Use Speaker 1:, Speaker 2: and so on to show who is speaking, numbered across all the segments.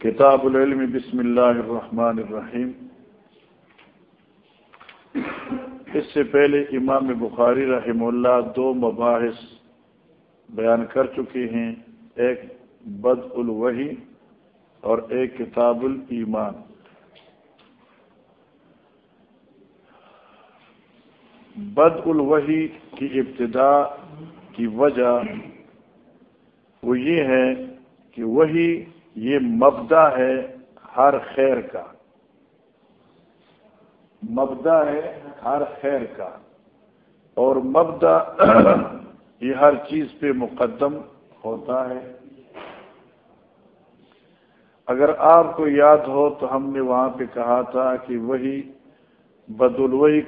Speaker 1: کتاب العلم، بسم اللہ الرحمن الرحیم۔ اس سے پہلے امام بخاری رحم اللہ دو مباحث بیان کر چکے ہیں ایک بد الوحی اور ایک کتاب الایمان۔ بد الوحی کی ابتدا کی وجہ وہ یہ ہے کہ وہی یہ مبدا ہے ہر خیر کا۔ مبدا ہے ہر خیر کا۔ اور مبدا یہ ہر چیز پہ مقدم ہوتا ہے۔ اگر آپ کو یاد ہو تو ہم نے وہاں پہ کہا تھا کہ وہی بد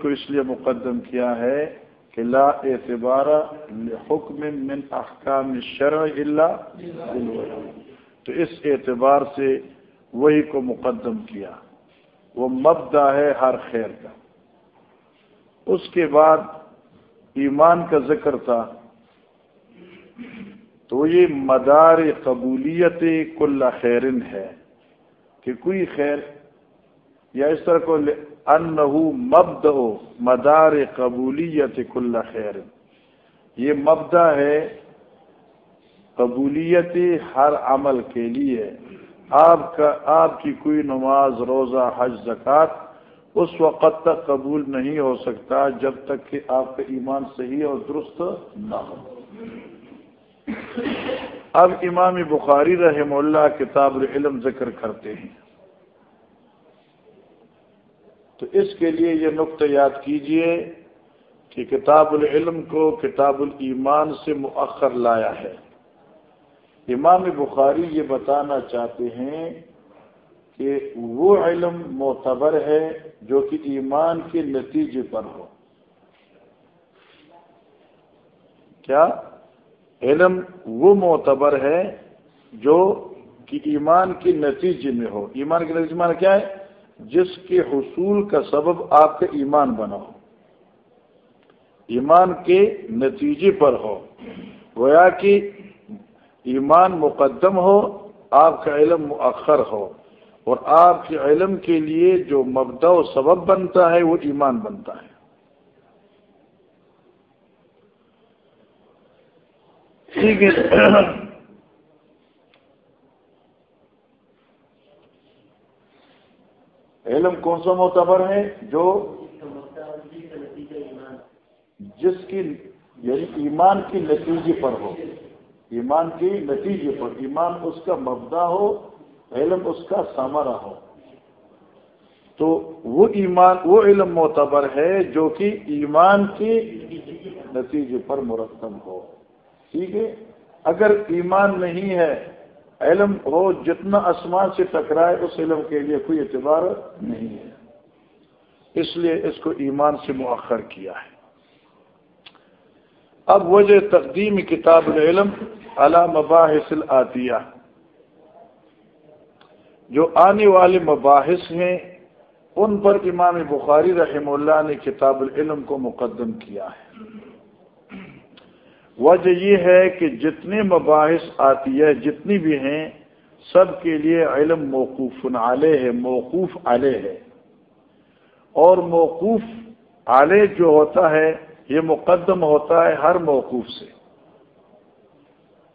Speaker 1: کو اس لیے مقدم کیا ہے کہ لا اعتبار حکم من احکام شرع اللہ تو اس اعتبار سے وہی کو مقدم کیا۔ وہ مبدا ہے ہر خیر کا۔ اس کے بعد ایمان کا ذکر تھا۔ تو یہ مدار قبولیت کل خیرن ہے کہ کوئی خیر یا اس طرح کو انہو مبد ہو مدار قبولیت کل خیر۔ یہ مبدا ہے قبولیت ہر عمل کے لیے۔ آپ کا، آپ کی کوئی نماز، روزہ، حج، زکوٰۃ اس وقت تک قبول نہیں ہو سکتا جب تک کہ آپ کا ایمان صحیح اور درست نہ ہو۔ اب امام بخاری رحم اللہ کتاب العلم ذکر کرتے ہیں۔ تو اس کے لیے یہ نقطہ یاد کیجیے کہ کتاب العلم کو کتاب الایمان سے مؤخر لایا ہے۔ امام بخاری یہ بتانا چاہتے ہیں کہ وہ علم معتبر ہے جو کہ ایمان کے نتیجے پر ہو۔ کیا؟ علم وہ معتبر ہے جو کہ ایمان کے نتیجے میں ہو۔ ایمان کے نتیجے میں کیا ہے؟ جس کے حصول کا سبب آپ کا ایمان بنا ہو۔ ایمان کے نتیجے پر ہو۔ گویا کہ ایمان مقدم ہو، آپ کا علم مؤخر ہو۔ اور آپ کے علم کے لیے جو مبدا و سبب بنتا ہے، وہ ایمان بنتا ہے۔ ٹھیک ہے۔ علم کون سا معتبر ہے جو جس کی یعنی ایمان کی نتیجے پر ہو۔ ایمان کے نتیجے پر۔ ایمان اس کا مبدا ہو، علم اس کا سامرا ہو۔ تو وہ ایمان، وہ علم معتبر ہے جو کہ ایمان کے نتیجے پر مرتب ہو۔ ٹھیک ہے؟ اگر ایمان نہیں ہے، علم ہو جتنا آسمان سے ٹکرائے اس علم کے لیے کوئی اعتبار نہیں ہے۔ اس لیے اس کو ایمان سے مؤخر کیا ہے۔ اب وجہ تقدیم کتاب العلم علا مباحث العطیہ جو آنے والے مباحث ہیں، ان پر امام بخاری رحم اللہ نے کتاب العلم کو مقدم کیا ہے۔ وجہ یہ ہے کہ جتنے مباحث آتی ہے، جتنی بھی ہیں، سب کے لیے علم موقوف علیہ ہے، موقوف علیہ ہے۔ اور موقوف علیہ جو ہوتا ہے، یہ مقدم ہوتا ہے ہر موقوف سے۔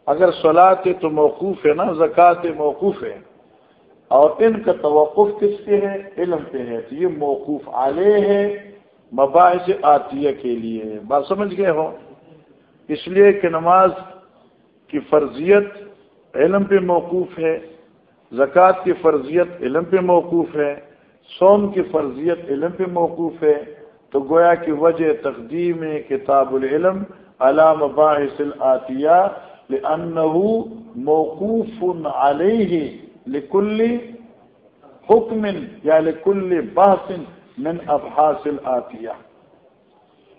Speaker 1: اگر سلاد تو موقوف ہے نا، زکوٰۃ موقوف ہے۔ اور ان کا توقف کس کے ہے؟ علم پہ ہے۔ تو یہ موقوف علیہ ہے، مباحث عطیہ کے لیے بات سمجھ گئے ہو؟ اس لیے کہ نماز کی فرضیت علم پہ موقوف ہے، زکوٰۃ کی فرضیت علم پہ موقوف ہے سوم کی فرضیت علم پہ موقوف ہے، تو گویا کی وجہ تقدیم کتاب العلم علام باحث العطیہ موقوف علیہ لکل حکم یا لکل بحث من ابحاث العطیہ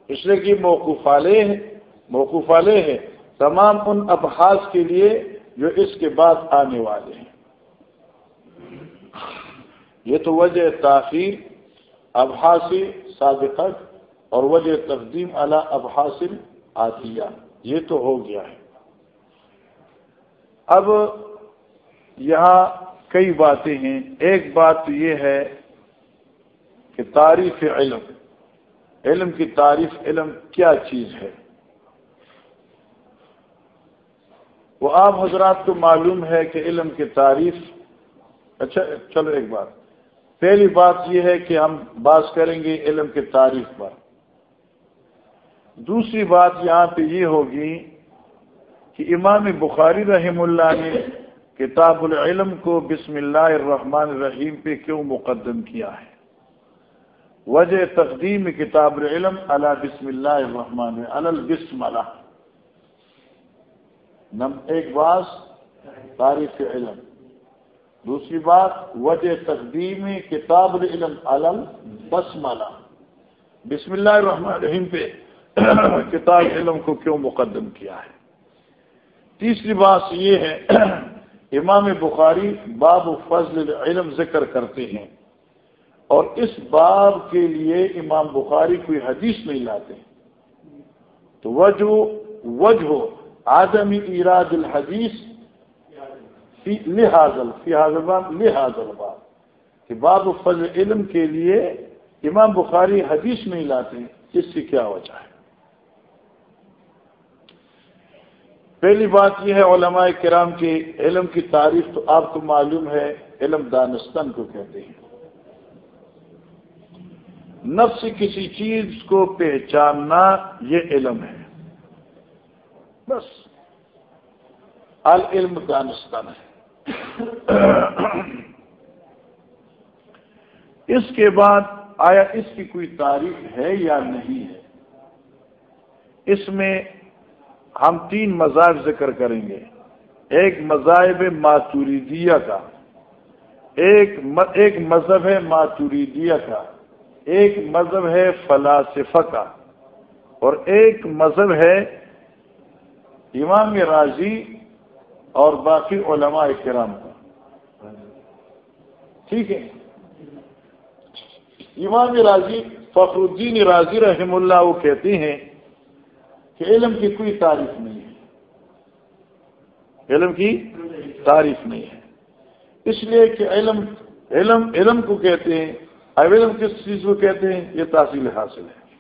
Speaker 1: اس لیے کہ موقوف علیہ موقوف علیہ ہے تمام ان ابحاث کے لیے جو اس کے بعد آنے والے ہیں۔ یہ تو وجہ تاخیر ابحاسی سابقت اور وجہ تقدیم اعلی ابحاصل آتیہ یہ تو ہو گیا ہے۔ اب یہاں کئی باتیں ہیں۔ ایک بات تو یہ ہے کہ تعریف علم علم کی تعریف، علم کیا چیز ہے؟ وہ آپ حضرات کو معلوم ہے کہ علم کی تعریف اچھا چلو ایک بات۔ پہلی بات یہ ہے کہ ہم بات کریں گے علم کی تعریف پر۔ دوسری بات یہاں پہ یہ ہوگی کہ امام بخاری رحم اللہ نے کتاب العلم کو بسم اللہ الرحمن الرحیم پہ کیوں مقدم کیا ہے؟ وجہ تقدیم کتاب العلم اللہ بسم اللہ الرحمن البسم اللہ۔ نم ایک باس تاریخ علم۔ دوسری بات، وجہ تقدیم کتاب العلم علم بسم بسم اللہ الرحمن الرحیم پہ کتاب علم کو کیوں مقدم کیا ہے؟ تیسری بات یہ ہے، امام بخاری باب فضل علم ذکر کرتے ہیں۔ اور اس باب کے لیے امام بخاری کوئی حدیث نہیں لاتے۔ تو وجہ وجہ آدمی ایراد الحدیث لحاظ لحاظ الباب کہ باب فضل علم کے لیے امام بخاری حدیث نہیں لاتے اس سے کیا وجہ ہے؟ پہلی بات یہ ہے، علماء کرام کی علم کی تعریف تو آپ کو معلوم ہے، علم دانستان کو کہتے ہیں۔ نفس کسی چیز کو پہچاننا یہ علم ہے۔ بس۔ العلم دانستان ہے۔ اس کے بعد آیا اس کی کوئی تعریف ہے یا نہیں ہے؟ اس میں ہم تین مذاہب ذکر کریں گے۔ ایک مذاہب ماتوریدیہ کا، ایک ایک مذہب ہے ماتوریدیہ کا، ایک مذہب ہے فلاسفہ کا اور ایک مذہب ہے امام راضی اور باقی علماء کرام کا ٹھیک ہے۔ امام راضی فخر الدین راضی رحم اللہ وہ کہتے ہیں کہ علم کی کوئی تعریف نہیں ہے۔ علم کی تعریف نہیں ہے۔ اس لیے کہ علم علم علم کو کہتے ہیں، اب علم کس چیز کو کہتے ہیں؟ یہ تحصیل حاصل ہے۔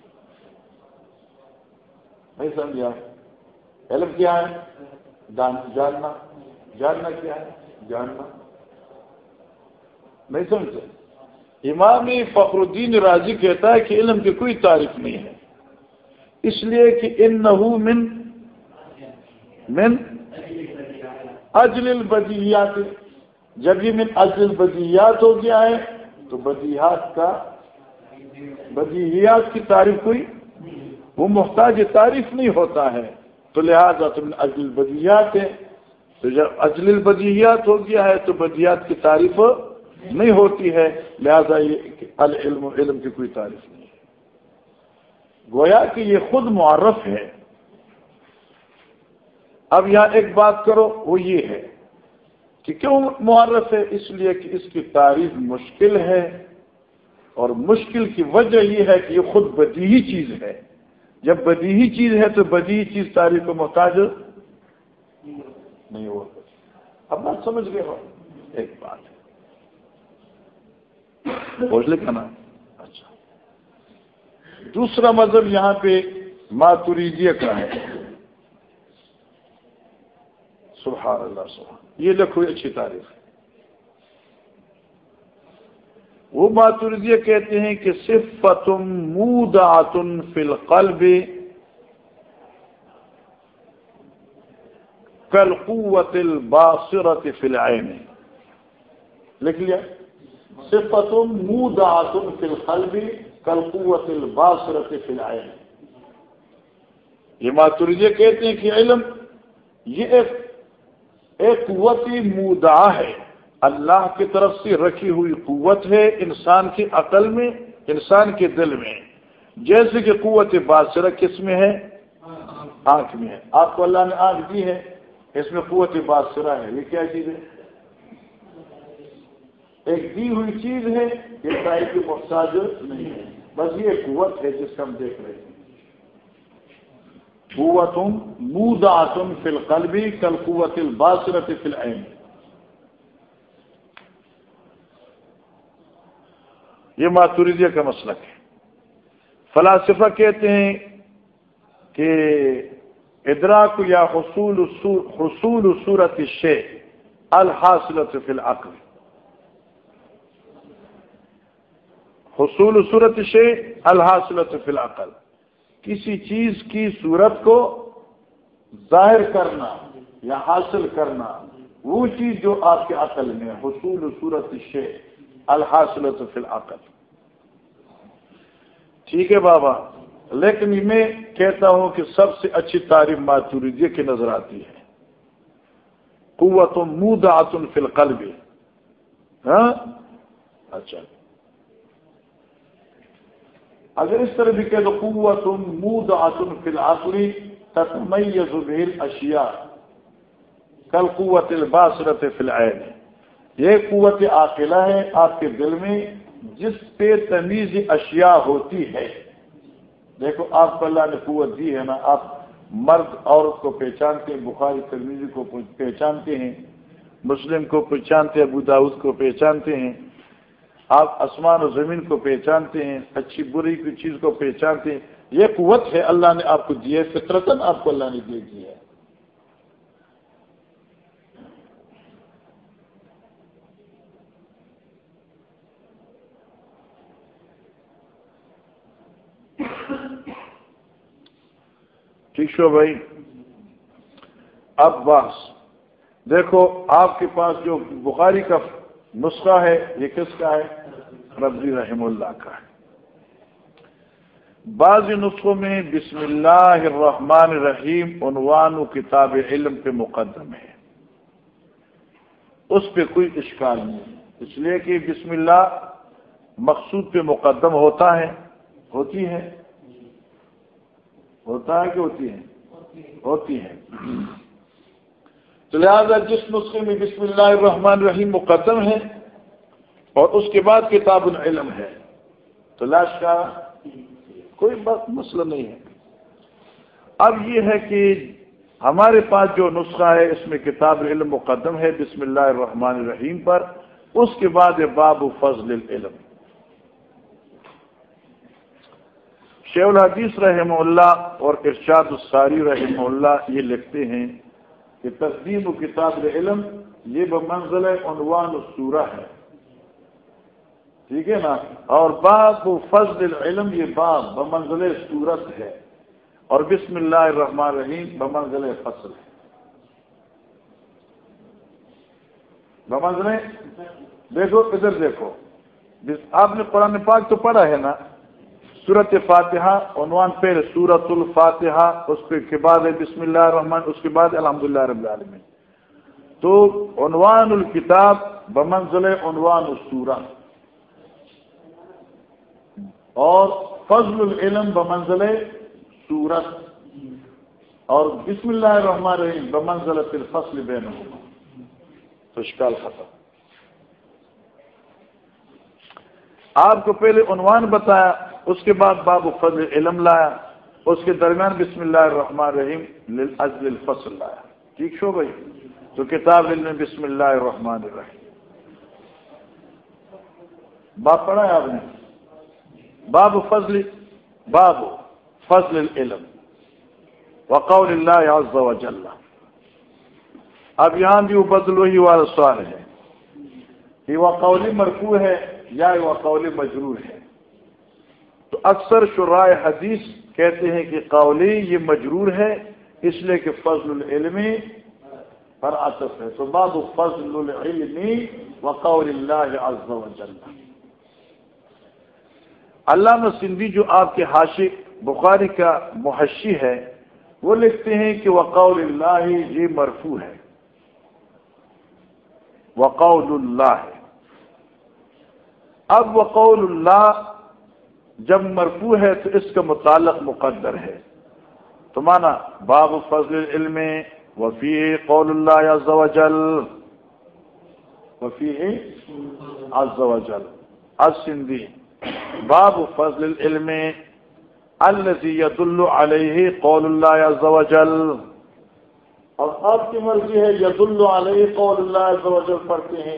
Speaker 1: نہیں سمجھا؟ علم کیا ہے؟ جاننا۔ جاننا کیا ہے؟ جاننا۔ نہیں سمجھے؟ امام فخر الدین راضی کہتا ہے کہ علم کی کوئی تعریف نہیں ہے۔ اس لیے کہ ان من من اجل البدیات جب یہ من اجل البدیات ہو گیا ہے، تو بدیہات کا بدیہات کی تعریف کوئی، وہ محتاج تعریف نہیں ہوتا ہے۔ تو لہذا تو من اجل البدیات ہے تو جب اجل البدیات ہو گیا ہے تو بدیات کی تعریف نہیں ہوتی ہے۔ لہذا یہ العلم، علم کی کوئی تعریف نہیں گویا کہ یہ خود معرف ہے۔ اب یہاں ایک بات کرو، وہ یہ ہے کہ کیوں معرف ہے؟ اس لیے کہ اس کی تعریف مشکل ہے۔ اور مشکل کی وجہ یہ ہے کہ یہ خود بدیہی چیز ہے۔ جب بدیہی چیز ہے تو بدیہی چیز تعریف کو محتاج نہیں ہو اب بات سمجھ گئے ہو۔ ایک بات۔ بوجھ لکھا نا۔ اچھا۔ دوسرا مذہب یہاں پہ ماتوریدیہ کا ہے۔ سبحان اللہ، سبحان۔ یہ لکھو اچھی تعریف ہے۔ وہ ماتوریدیہ کہتے ہیں کہ صفتم مودعتن فی القلب کل قوت الباصرت فی العین۔ لکھ لیا۔ صفتم مودعتن فی القلب کل قوت الباصرت فلائے یہ ماترجے کہتے ہیں کہ علم یہ ایک ایک قوت مودا ہے۔ اللہ کی طرف سے رکھی ہوئی قوت ہے انسان کی عقل میں، انسان کے دل میں۔ جیسے کہ قوت باصرہ کس میں ہے؟ آنکھ میں ہے۔ آپ کو اللہ نے آنکھ دی ہے، اس میں قوت بات ہے۔ یہ کیا چیز ہے؟ ایک دی ہوئی چیز ہے، یہ تائی کی محتاج نہیں ہے۔ بس یہ قوت ہے جس کا ہم دیکھ رہے ہیں۔ قوت موداتن فی القلبی کل قوت الباصرت فی العین۔ یہ ماتوریدیہ کا مسلک ہے۔ فلاسفہ کہتے ہیں کہ ادراک یا حصول حصول صورت شے الحاصلت فی العقل۔ حصول صورت شے الحاصلت فی العقل۔ کسی چیز کی صورت کو ظاہر کرنا یا حاصل کرنا، وہ چیز جو آپ کے عقل میں حصول صورت شے الحاصلت فی العقل۔ ٹھیک ہے بابا، لیکن میں کہتا ہوں کہ سب سے اچھی تعریف ماتوریدیہ کی نظر آتی ہے۔ قوت مود آتن فل قلب ہاں؟ اچھا۔ اگر اس طرح بھی کہہ دو قوت مود آتن فل آسری تتمیز بھیل اشیا کل قوت الباصرت فی العین۔ یہ قوت عاقلہ ہے، آپ کے دل میں جس پہ تمیز اشیاء ہوتی ہے۔ دیکھو، آپ کو اللہ نے قوت دی ہے نا، آپ مرد عورت کو پہچانتے ہیں، بخاری ترمیزی کو پہچانتے ہیں، مسلم کو پہچانتے ہیں، ابو داود کو پہچانتے ہیں۔ آپ آسمان و زمین کو پہچانتے ہیں، اچھی بری کی چیز کو پہچانتے ہیں۔ یہ قوت ہے اللہ نے آپ کو دی ہے فطرتن آپ کو اللہ نے دے دی ہے۔ ٹھیک شو بھائی؟ اب بس۔ دیکھو، آپ کے پاس جو بخاری کا نسخہ ہے، یہ کس کا ہے؟ ربضی رحم اللہ کا ہے۔ بعض نسخوں میں بسم اللہ الرحمن الرحیم عنوان و کتاب علم پہ مقدم ہے اس پہ کوئی اشکال نہیں۔ اس لیے کہ بسم اللہ مقصود پہ مقدم ہوتا ہے، ہوتی ہے۔ ہوتا ہے کہ ہوتی ہے ہوتی ہے تو لہٰذا جس نسخے میں بسم اللہ الرحمن الرحیم مقدم ہے اور اس کے بعد کتاب العلم ہے، تو لاش کا کوئی مسئلہ نہیں ہے۔ اب یہ ہے کہ ہمارے پاس جو نسخہ ہے، اس میں کتاب العلم مقدم ہے بسم اللہ الرحمن الرحیم پر، اس کے بعد باب فضل العلم۔ شیخ الحدیث رحمہ اللہ اور ارشاد الساری رحمہ اللہ یہ لکھتے ہیں کہ تصدیب و کتاب علم یہ بمنزل عنوان السورہ ہے۔ ٹھیک ہے نا؟ اور باب و فضل العلم یہ باب بمنزل صورت ہے۔ اور بسم اللہ الرحمن الرحیم بمنزل فصل ہے۔ بمنزل دیکھو، ادھر دیکھو۔ آپ نے قرآن پاک تو پڑھا ہے نا؟ صورت فاتحہ، عنوان پہ سورت الفاتحہ، اس کے بعد بسم اللہ الرحمن، اس کے بعد الحمد للہ رب العالمین. تو عنوان الکتاب، بمنزل عنوان السورہ. اور فضل العلم، بمنزل سورت اور بسم اللہ الرحمن الرحیم، بمنزل الفصل بین تو ختم. آپ کو پہلے عنوان بتایا اس کے بعد باب فضل علم لایا، اس کے درمیان بسم اللہ الرحمن الرحیم الفصل لایا۔ ٹھیک شو بھائی؟ تو کتاب علم بسم اللہ الرحمن الرحیم۔ باب پڑھا ہے آپ نے؟ باب فضل باب فضل العلم۔ وقول اللہ عز و جل۔ اب یہاں بھی وہ بدل وہی والا سوال ہے کہ وہ قولی مرکو ہے یا وہ قولی مجرور ہے؟ اکثر شرائے حدیث کہتے ہیں کہ قولی یہ مجرور ہے، اس لیے کہ فضل العلم پر عطف ہے۔ تو باب فضل العلم وقول اللہ عز و جل۔ علامہ سندھی جو آپ کے حاشی بخاری کا محشی ہے، وہ لکھتے ہیں کہ وقول اللہ یہ مرفو ہے۔ وقول اللہ۔ اب وقول اللہ جب مرفوع ہے تو اس کا متعلق مقدر ہے۔ تو مانا باب فضل علم وفی قول اللہ عز و جل۔ وفی عز و جل۔ السندی باب فضل العلم الذي يدل عليه قول الله عز وجل اور آپ کی مرضی ہے ید اللہ علیہ قول اللہ عز و جل پڑھتے ہیں۔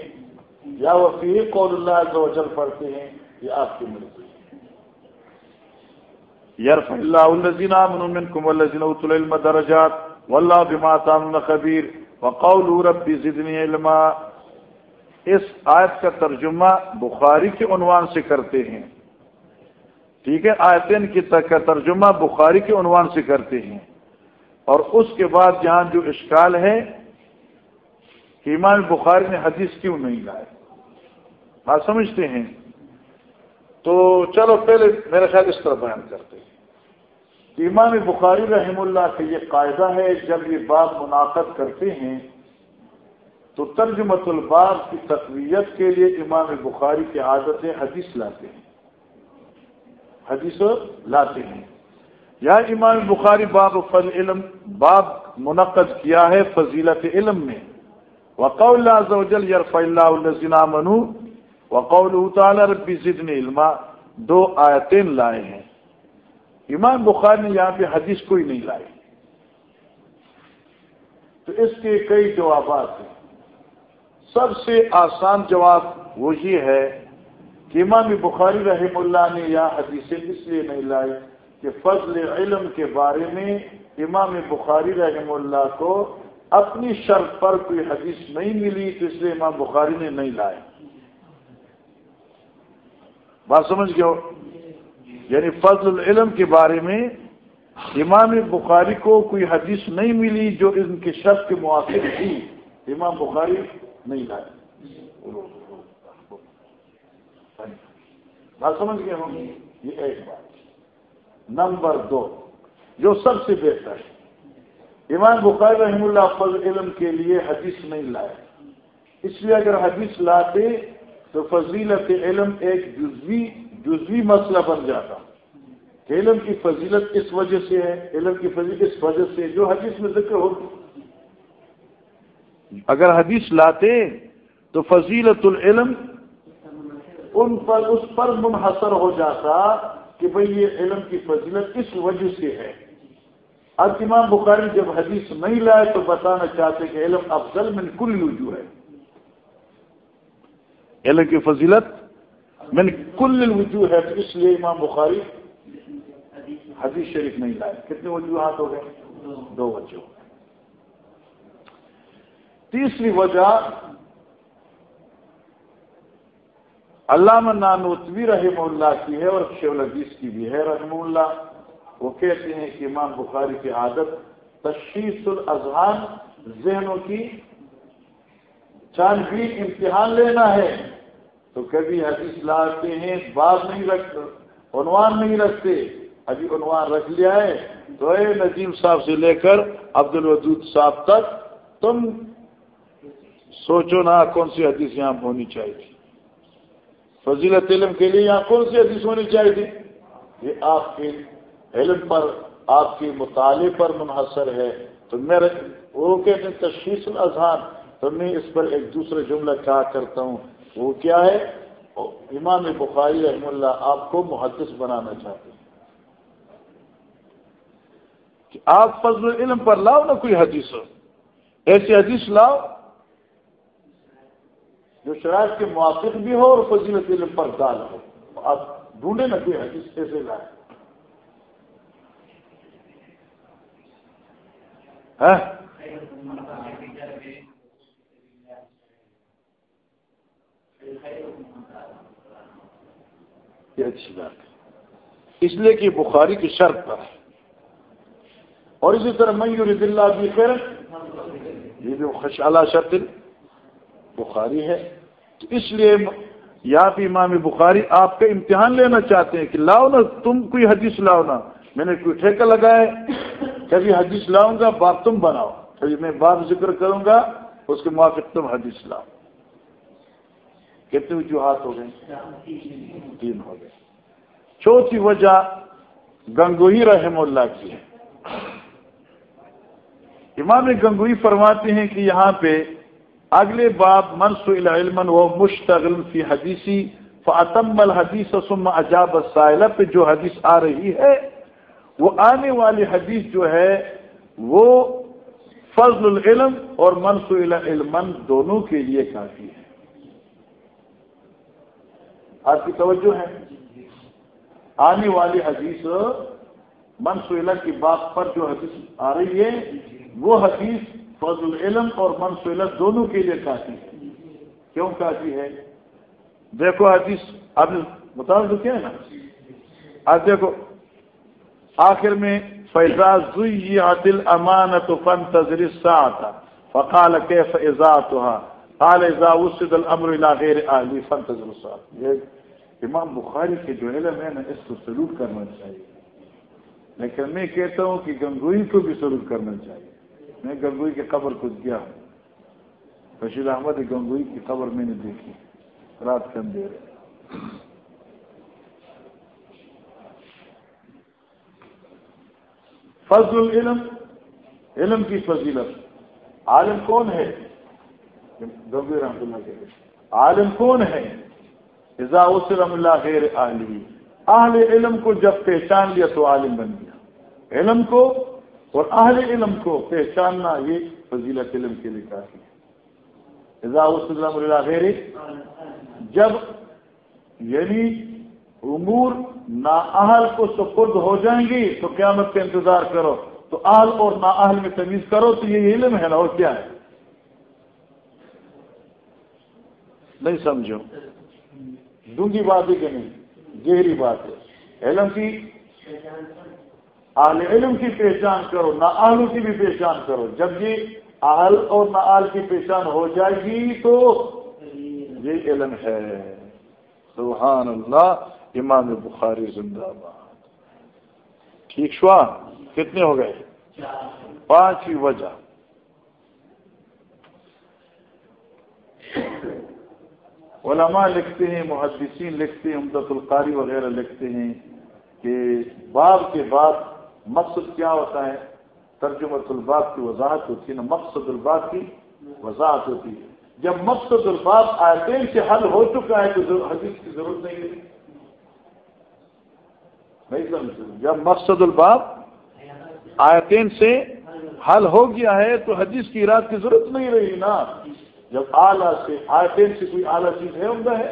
Speaker 1: یا وفی قول اللہ عز و جل پڑھتے ہیں، یہ آپ کی مرضی ہے اللہ الذین آمنوا منکم والذین اوتوا العلم درجات واللہ بما تعملون خبیر وقول رب زدنی علما اس آیت کا ترجمہ بخاری کے عنوان سے کرتے ہیں ٹھیک ہے؟ آیتین کی کا ترجمہ بخاری کے عنوان سے کرتے ہیں اور اس کے بعد جہاں جو اشکال ہے کہ امام بخاری نے حدیث کیوں نہیں لائے؟ آپ سمجھتے ہیں چلو پہلے میرا خیال اس طرح بیان کرتے ہیں۔ کہ امام بخاری رحم اللہ کا یہ قاعدہ ہے، جب یہ بات منعقد کرتے ہیں، تو ترجمت الباب کی تقویت کے لیے امام بخاری کی عادت حدیث لاتے ہیں۔ حدیث لاتے ہیں۔ یا امام بخاری باب فضل علم باب منعقد کیا ہے فضیلت علم میں۔ وقول اللہ یرف اللہ منو وقول تعالی ربی زدن علما۔ دو آیتین لائے ہیں۔ امام بخاری نے یہاں پہ حدیث کوئی نہیں لائے تو اس کے کئی جوابات ہیں۔ سب سے آسان جواب وہ یہ ہے کہ امام بخاری رحم اللہ نے یا حدیثیں اس لیے نہیں لائی کہ فضل علم کے بارے میں امام بخاری رحم اللہ کو اپنی شرط پر کوئی حدیث نہیں ملی تو اس لیے امام بخاری نے نہیں لائے بات سمجھ گئے یعنی فضل العلم کے بارے میں امام بخاری کو کوئی حدیث نہیں ملی جو ان کے شرط کے موافق تھی۔ امام بخاری نہیں لائے بات سمجھ گئے ہوں؟ یہ ایک بات۔ نمبر دو، جو سب سے بہتر ہے۔ امام بخاری رحم اللہ فضل علم کے لیے حدیث نہیں لائے۔ اس لیے اگر حدیث لاتے تو فضیلت علم ایک جزوی جزوی مسئلہ بن جاتا۔ کہ علم کی فضیلت اس وجہ سے ہے، علم کی فضیلت اس وجہ سے جو حدیث میں ذکر ہوتی اگر حدیث لاتے تو فضیلت العلم ان پر، اس پر منحصر ہو جاتا کہ بھئی یہ علم کی فضیلت اس وجہ سے ہے۔ اب امام بخاری جب حدیث نہیں لائے تو بتانا چاہتے کہ علم افضل من کل وجو ہے۔ علم کی فضیلت من کل وجو ہے تو اس لیے امام بخاری حدیث شریف نہیں لائے۔ کتنے وجوہات ہو گئے؟ دو وجوہ۔ تیسری وجہ، علامہ نانوتوی رحم اللہ کی ہے اور شیول الحدیث کی بھی ہے رحم اللہ۔ وہ کہتے ہیں کہ امام بخاری کی عادت تشخیص الاذہان، ذہنوں کی چاند بھی امتحان لینا ہے۔ تو کبھی حدیث لاتے ہیں بات نہیں رکھتے، عنوان نہیں رکھتے۔ ابھی عنوان رکھ لیا ہے، تو اے نجیم صاحب سے لے کر عبد الودود صاحب تک، تم سوچو نا کون سی حدیث یہاں ہونی چاہیے تھی۔ فضیلت علم کے لیے یہاں کون سی حدیث ہونی چاہیے تھی؟ یہ آپ کے علم پر، آپ کے مطالعے پر منحصر ہے۔ تو میرے، وہ کہتے ہیں تشخیص الاذہان۔ تو میں اس پر ایک دوسرے جملہ کیا کرتا ہوں۔ وہ کیا ہے؟ امام بخاری رحم اللہ آپ کو محدث بنانا چاہتے ہیں۔ کہ آپ فضل علم پر لاؤ نا کوئی حدیث ہو۔ ایسی حدیث لاؤ جو شرائط کے موافق بھی ہو اور فضیلت علم پر دال ہو۔ آپ ڈھونڈے نہ کوئی حدیث کیسے لائے۔ ہاں؟ یہ اچھی بات ہے۔ اس لیے کہ بخاری کی شرط پر ہے۔ اور اسی طرح میور اللہ بھی خیر یہ جو خوش اعلی شرط بخاری ہے۔ تو اس لیے یا بھی امام بخاری، آپ کا امتحان لینا چاہتے ہیں کہ لاؤ نا، تم کوئی حدیث لاؤ نا۔ میں نے کوئی ٹھیکہ لگایا کبھی حدیث لاؤں گا باپ تم بناؤ۔ کبھی میں بات ذکر کروں گا، اس کے موافق تم حدیث لاؤ۔ کتنے وجوہات ہو گئے؟ تین ہو گئے۔ چوتھی وجہ گنگوہی رحم اللہ کی ہے۔ امام گنگوئی فرماتے ہیں کہ یہاں پہ اگلے باب منص علم و مشتغل فی حدیثی فاطم الحدیث ثم عجاب السائلہ پہ جو حدیث آ رہی ہے، وہ آنے والی حدیث جو ہے، وہ فضل العلم اور منص علم دونوں کے لیے کافی ہے۔ آپ کی توجہ ہے۔ آنے والی حدیث منصولا کی بات پر جو حدیث آ رہی ہے، وہ حدیث فضل العلم اور منصولا دونوں کے لیے کافی ہے۔ کیوں کافی ہے؟ دیکھو حدیث اب بتا دو کیا ہے نا؟ آج دیکھو، آخر میں فیضا زی دل امانت فن تجرسہ آتا فقال کے فیضا قال اذا وسد الامر الى غیر اهلی فانتظر الساعه یہ امام بخاری کے جو علم ہے نا، اس کو سلوٹ کرنا چاہیے۔ لیکن میں کہتا ہوں کہ گنگوئی کو بھی سلوٹ کرنا چاہیے۔ میں گنگوئی کی قبر کو گیا ہوں۔ رشید احمد گنگوئی کی قبر میں نے دیکھی۔ رات کے اندھیرے۔ فضل العلم، علم کی فضیلت۔ عالم کون ہے؟ رحمۃ اللہ کے عالم کون ہے؟ اذا وسلم اللہ غیر عالمی اہل علم کو جب پہچان لیا تو عالم بن گیا. علم کو اور اہل علم کو پہچاننا یہ فضیلت علم کے لیے کافی ہے. اذا وسلم اللہ غیر جب یعنی امور نا اہل کو سپرد ہو جائیں گی تو قیامت کا انتظار کرو. تو اہل اور نا اہل میں تمیز کرو تو یہ علم ہے نا اور کیا ہے؟ نہیں سمجھو۔ ڈونگی بات ہے کہ نہیں، گہری بات ہے۔ علم کی اہل علم کی پہچان کرو، نہ آلو کی بھی پہچان کرو۔ جب یہ آل اور نہ آل کی پہچان ہو جائے گی تو یہ علم ہے۔ سبحان اللہ، امام بخاری زندہ باد۔ ٹھیک شوا؟ کتنے ہو گئے؟ پانچویں وجہ۔ علماء لکھتے ہیں، محدثین لکھتے ہیں، امدت القاری وغیرہ لکھتے ہیں کہ باب کے بعد مقصد کیا ہوتا ہے؟ ترجمت الباب کی وضاحت ہوتی ہے نا مقصد الباب کی وضاحت ہوتی ہے۔ جب مقصد الباب آئے سے حل ہو چکا ہے تو حدیث کی ضرورت نہیں ہے۔ نہیں سمجھ جب مقصد الباب آیتین سے حل ہو گیا ہے تو حدیث کی رات کی ضرورت نہیں رہی نا۔ جب اعلیٰ سے آئٹین سے کوئی اعلیٰ چیز ہے، عمدہ ہے۔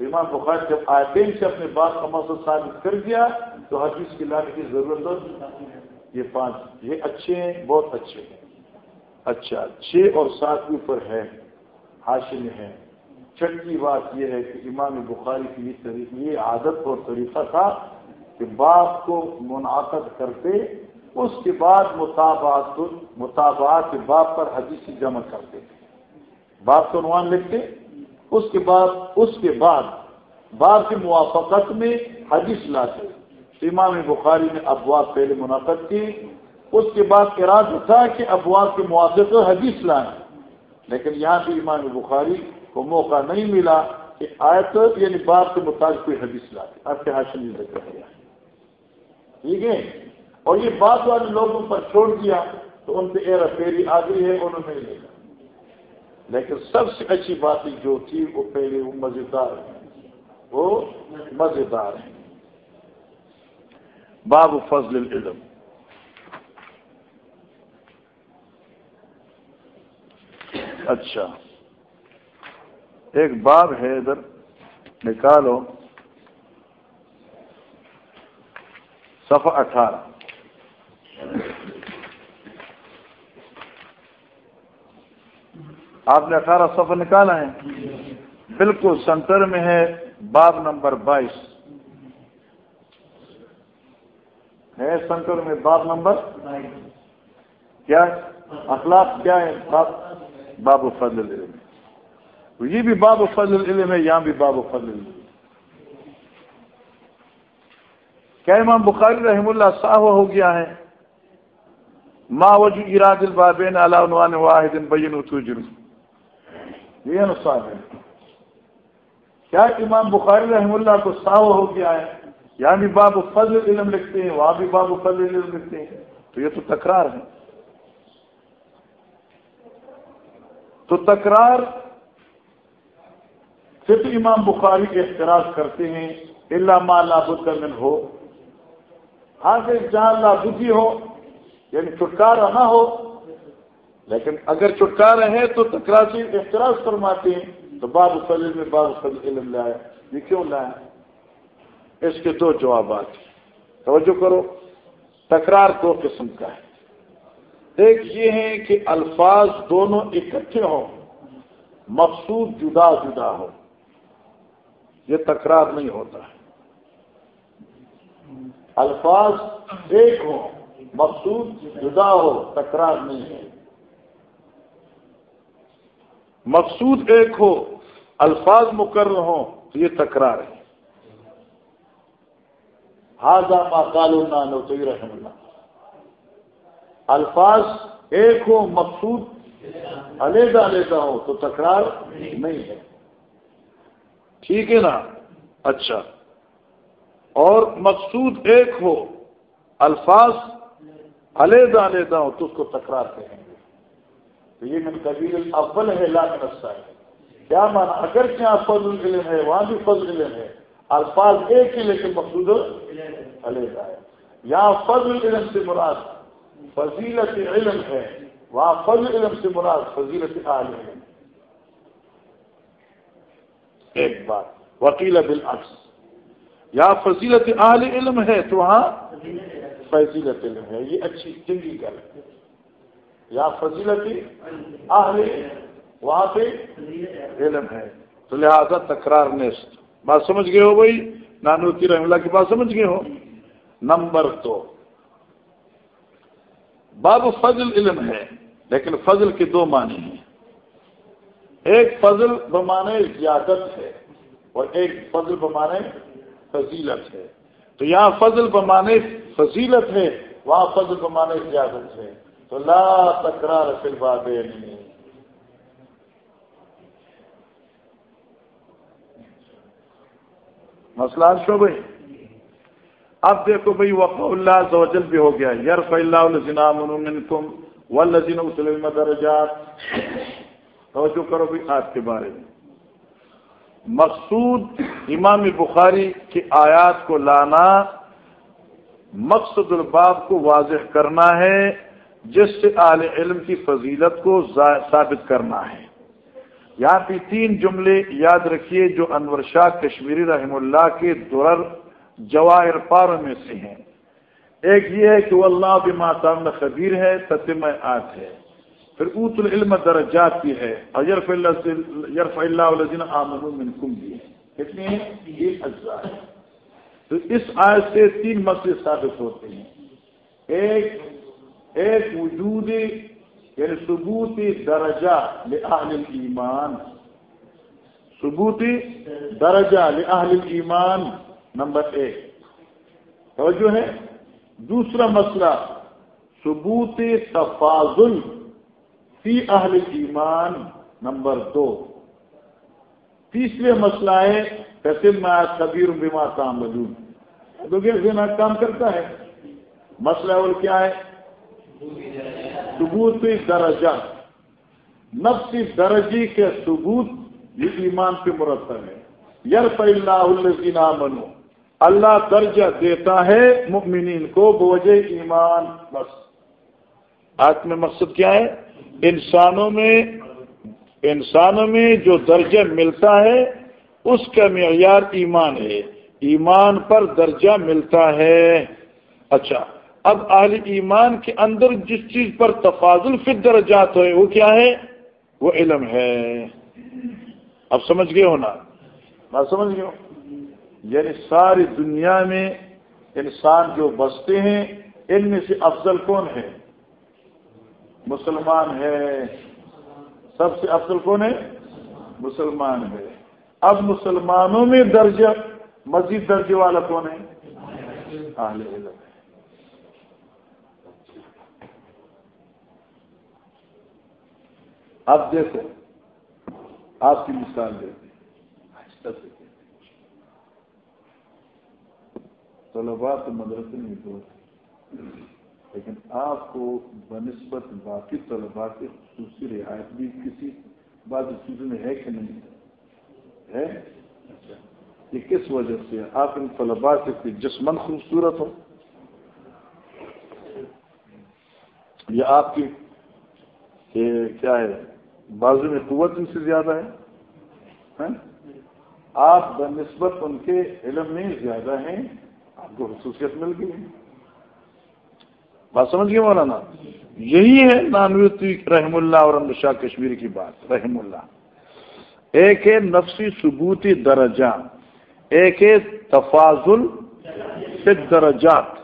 Speaker 1: امام بخار جب آئٹین سے اپنے بات کا مقصد ثابت کر دیا، تو حدیث کی لانے کی ضرورت یہ پانچ، یہ اچھے ہیں، بہت اچھے ہیں۔ اچھا چھ اور سات اوپر ہے حاشم ہے چھٹی بات یہ ہے کہ امام بخاری کی یہ یہ عادت اور طریقہ تھا کہ باپ کو منعقد کرتے، اس کے بعد مطابعات مطابعات کے باپ پر حدیث جمع کرتے۔ تھے باپ کو عنوان لکھتے اس کے بعد، اس کے بعد باپ کی موافقت میں حدیث لاتے امام بخاری نے ابواب پہلے منعقد کی اس کے بعد ارادہ تھا کہ ابواب کے موافق حدیث لائیں۔ لیکن یہاں بھی امام بخاری کو موقع نہیں ملا کہ آیت یعنی باپ کے مطابق کوئی حدیث لاتے۔ اب کے حاصل ذکر کیا۔ ٹھیک ہے؟ اور یہ بات والے لوگوں پر چھوڑ دیا، تو ان پہ ایرا پھیری آ گئی ہے، انہوں نے لے لیکن سب سے اچھی بات جو تھی وہ پہلے وہ مزیدار وہ مزیدار ہے۔ باب فضل العلم۔ اچھا۔ ایک باب ہے ادھر۔ نکالو۔ صفحہ اٹھارہ۔ آپ نے اٹھارہ سفر نکالا ہے۔ بالکل سنتر میں ہے۔ باب نمبر بائیس۔ ہے سنتر میں باب نمبر کیا اخلاق کیا ہے؟ باب باب و فضل العلم یہ بھی باب و فضل العلم ہے، یہاں بھی باب و فضل العلم۔ کیا امام بخاری رحم اللہ صاحب ہو گیا ہے؟ ما وجو اراد البابین علی عنوان واحد بین اتوجر یہ نقصان ہے۔ کیا امام بخاری رحم اللہ کو ساو ہو گیا ہے؟ یعنی باب فضل علم لکھتے ہیں، وہاں بھی باب فضل علم لکھتے ہیں۔ تو یہ تو تکرار ہے۔ تو تکرار صرف امام بخاری کے اختراج کرتے ہیں اللہ ما لابد من ہو۔ ہاں سے جہاں لابی ہو یعنی چھٹکارا نہ ہو۔ لیکن اگر چھٹکارا ہے تو تکرار سے احتراج فرماتے ہیں، تو باب فضل میں باب فضل علم لایا یہ کیوں لایا اس کے دو جوابات توجہ کرو، تکرار دو قسم کا ہے۔ ایک یہ ہے کہ الفاظ دونوں اکٹھے ہوں، مقصود جدا جدا ہو یہ تکرار نہیں ہوتا۔ ہے الفاظ ایک ہو مقصود جدا ہو، تکرار نہیں ہے۔ مقصود ایک ہو، الفاظ مقرر ہوں تو یہ تکرار ہے۔ ہاضا ماکال نوتی رحم اللہ۔ الفاظ ایک ہو، مقصود علیحدہ علیحدہ ہو تو تکرار نہیں ہے۔ ٹھیک ہے نا؟ اچھا۔ اور مقصود ایک ہو، الفاظ علیحدہ علیحدہ ہو تو اس کو تکرار کہیں۔ گے تو یہ من قبیل اول ہے، لا رسا ہے کیا مانا اگر کیا فضل علم ہے، وہاں بھی فضل علم ہے، الفاظ ایک ہی لیکن مقصود علیحدہ ہے۔ یہاں فضل علم سے مراد فضیلت علم ہے، وہاں فضل علم سے مراد فضیلت عالم ہے۔ ایک بات وکیل بالعکس۔ یا فضیلت اہل علم ہے تو وہاں فضیلت علم ہے، یہ اچھی، چنگی گل ہے۔ یا فضیلت اہل وہاں پہ علم ہے۔ تو لہذا تکرار نیست۔ بات سمجھ گئے ہو بھائی؟ نانوتی رحم اللہ کی بات سمجھ گئے ہو؟ نمبر دو۔ باب فضل علم ہے، لیکن فضل کے دو معنی ہیں۔ ایک فضل بمانے زیادت ہے اور ایک فضل بمانے فضیلت ہے۔ تو یہاں فضل بمانے فضیلت ہے، وہاں فضل بمانے زیادت ہے۔ تو لا تکرار فلبا دے مسئلہ شو بھائی؟ اب دیکھو بھائی وقف اللہ زوجل بھی ہو گیا یرف اللہ الزنام منکم والذین مسلم درجات۔ توجہ کرو بھی آج کے بارے میں۔ مقصود امام بخاری کی آیات کو لانا، مقصد الباب کو واضح کرنا ہے۔ جس سے اعلی علم کی فضیلت کو ثابت کرنا ہے۔ یہاں پہ تین جملے یاد رکھیے جو انور شاہ کشمیری رحم اللہ کے درر جواہر پاروں میں سے ہیں۔ ایک یہ ہے کہ وہ اللہ بما تعمل خبیر ہے، تتم آت ہے۔ پھر اوت العلم درجات بھی ہے۔ اور یرف اللہ یرف اللہ علیہ بھی ہے۔ کتنے ہیں؟ یہ اجزاء ہے تو اس آیت سے تین مسئلے ثابت ہوتے ہیں۔ ایک ایک وجود یعنی ثبوتی درجہ لأہل ایمان ثبوتی درجہ لأہل ایمان نمبر ایک. توجہ ہے؟ دوسرا مسئلہ ثبوت تفاضل فی اہل ایمان نمبر دو. تیسرے مسئلہ ہے کیسے میں کبیر بیما کام بدوں سے کام کرتا ہے۔ مسئلہ اور کیا ہے؟ ثبوت درجہ۔ نفسی درجی کے ثبوت یہ ایمان پہ مرتب ہے۔ یرف اللہ اللہ منو اللہ درجہ دیتا ہے مؤمنین کو بوجہ ایمان۔ بس۔ آج میں مقصد کیا ہے؟ انسانوں میں انسانوں میں جو درجہ ملتا ہے، اس کا معیار ایمان ہے۔ ایمان پر درجہ ملتا ہے۔ اچھا۔ اب اہل ایمان کے اندر جس چیز پر تفاضل فر درجات ہوئے، وہ کیا ہے؟ وہ علم ہے۔ اب سمجھ گئے ہونا بات سمجھ گئے ہو؟ یعنی ساری دنیا میں انسان جو بستے ہیں، ان میں سے افضل کون ہے؟ مسلمان ہے۔ سب سے افضل کون ہے؟ مسلمان ہے۔ اب مسلمانوں میں درجہ، مزید درجے والا کون ہے؟ اہل علم۔ اب دیکھو، آپ کی مثال دیتے اچھا طلبا تو مدرسے میں دو لیکن آپ کو بنسبت باقی طلبا کے خصوصی رعایت بھی کسی بعض چیزوں میں ہے کہ نہیں؟ ہے؟ اچھا۔ یہ کس وجہ سے؟ آپ ان طلبا سے جسمن خوبصورت ہو؟ یا آپ کی کیا ہے؟ بازو میں قوت ان سے زیادہ ہے ہاں؟ آپ بہ نسبت ان کے علم میں زیادہ ہیں، آپ کو خصوصیت مل گئی بات سمجھ گئے مولانا؟ یہی ہے نانوتی رحم اللہ اور امر شاہ کشمیر کی بات، رحم اللہ۔ ایک ہے نفسی ثبوتی درجہ، ایک ہے تفاضل درجات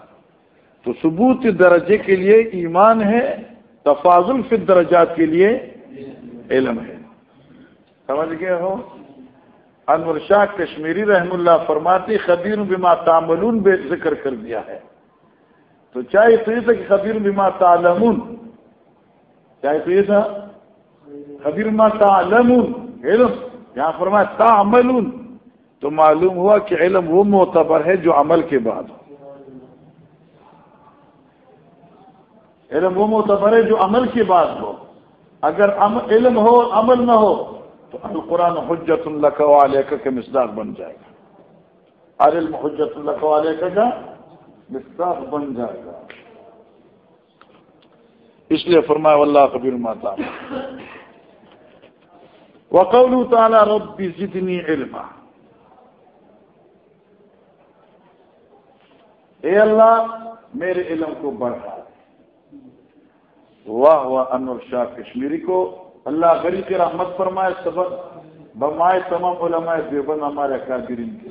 Speaker 1: تو ثبوت درجے کے لیے ایمان ہے، تفاضل فی درجات کے لیے علم ہے۔ سمجھ گئے ہو؟ انور شاہ کشمیری رحم اللہ فرماتی، خبیر بما تعملون بے ذکر کر دیا ہے۔ تو چاہے تو یہ تھا کہ خبیر بما تعلمون۔ چاہے تو یہ تھا۔ خبیر بما تعلمون، علم۔ یہاں فرمایا، تعملون۔ تو معلوم ہوا کہ علم وہ معتبر ہے جو عمل کے بعد۔ ہو علم وہ معتبر ہے جو عمل کے بعد ہو۔ اگر علم ہو، عمل نہ ہو، تو القرآن حجت اللہ والے کا مصداق بن جائے گا۔ علم حجت اللہ والے کا مصداق بن جائے گا۔ اس لیے فرمایا اللہ قبیر ماتا۔ وقول تعالی، ربی زدنی علما۔ اے اللہ، میرے علم کو بڑھا۔ واہ واہ انور شاہ کشمیری کو اللہ غریب کی رحمت فرمائے سبق بمائے تمام علماء دیوبند ہمارے اکابرین کی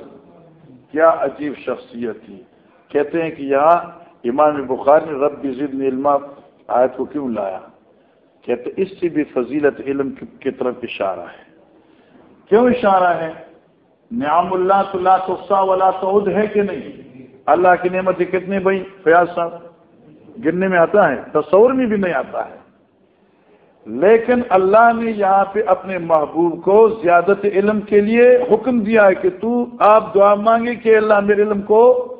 Speaker 1: کیا عجیب شخصیت تھی۔ کہتے ہیں کہ یہاں امام بخار نے رب ضد علما آیت کو کیوں لایا؟ کہتے اس سے بھی فضیلت علم کی طرف اشارہ ہے۔ کیوں اشارہ ہے؟ نعم اللہ تو لا ولا سعود ہے کہ نہیں؟ اللہ کی نعمت کتنے بھائی؟ فیاض صاحب؟ گرنے میں آتا ہے، تصور میں بھی نہیں آتا ہے۔ لیکن اللہ نے یہاں پہ اپنے محبوب کو زیادت علم کے لیے حکم دیا ہے کہ تو آپ دعا مانگے کہ اللہ میرے علم کو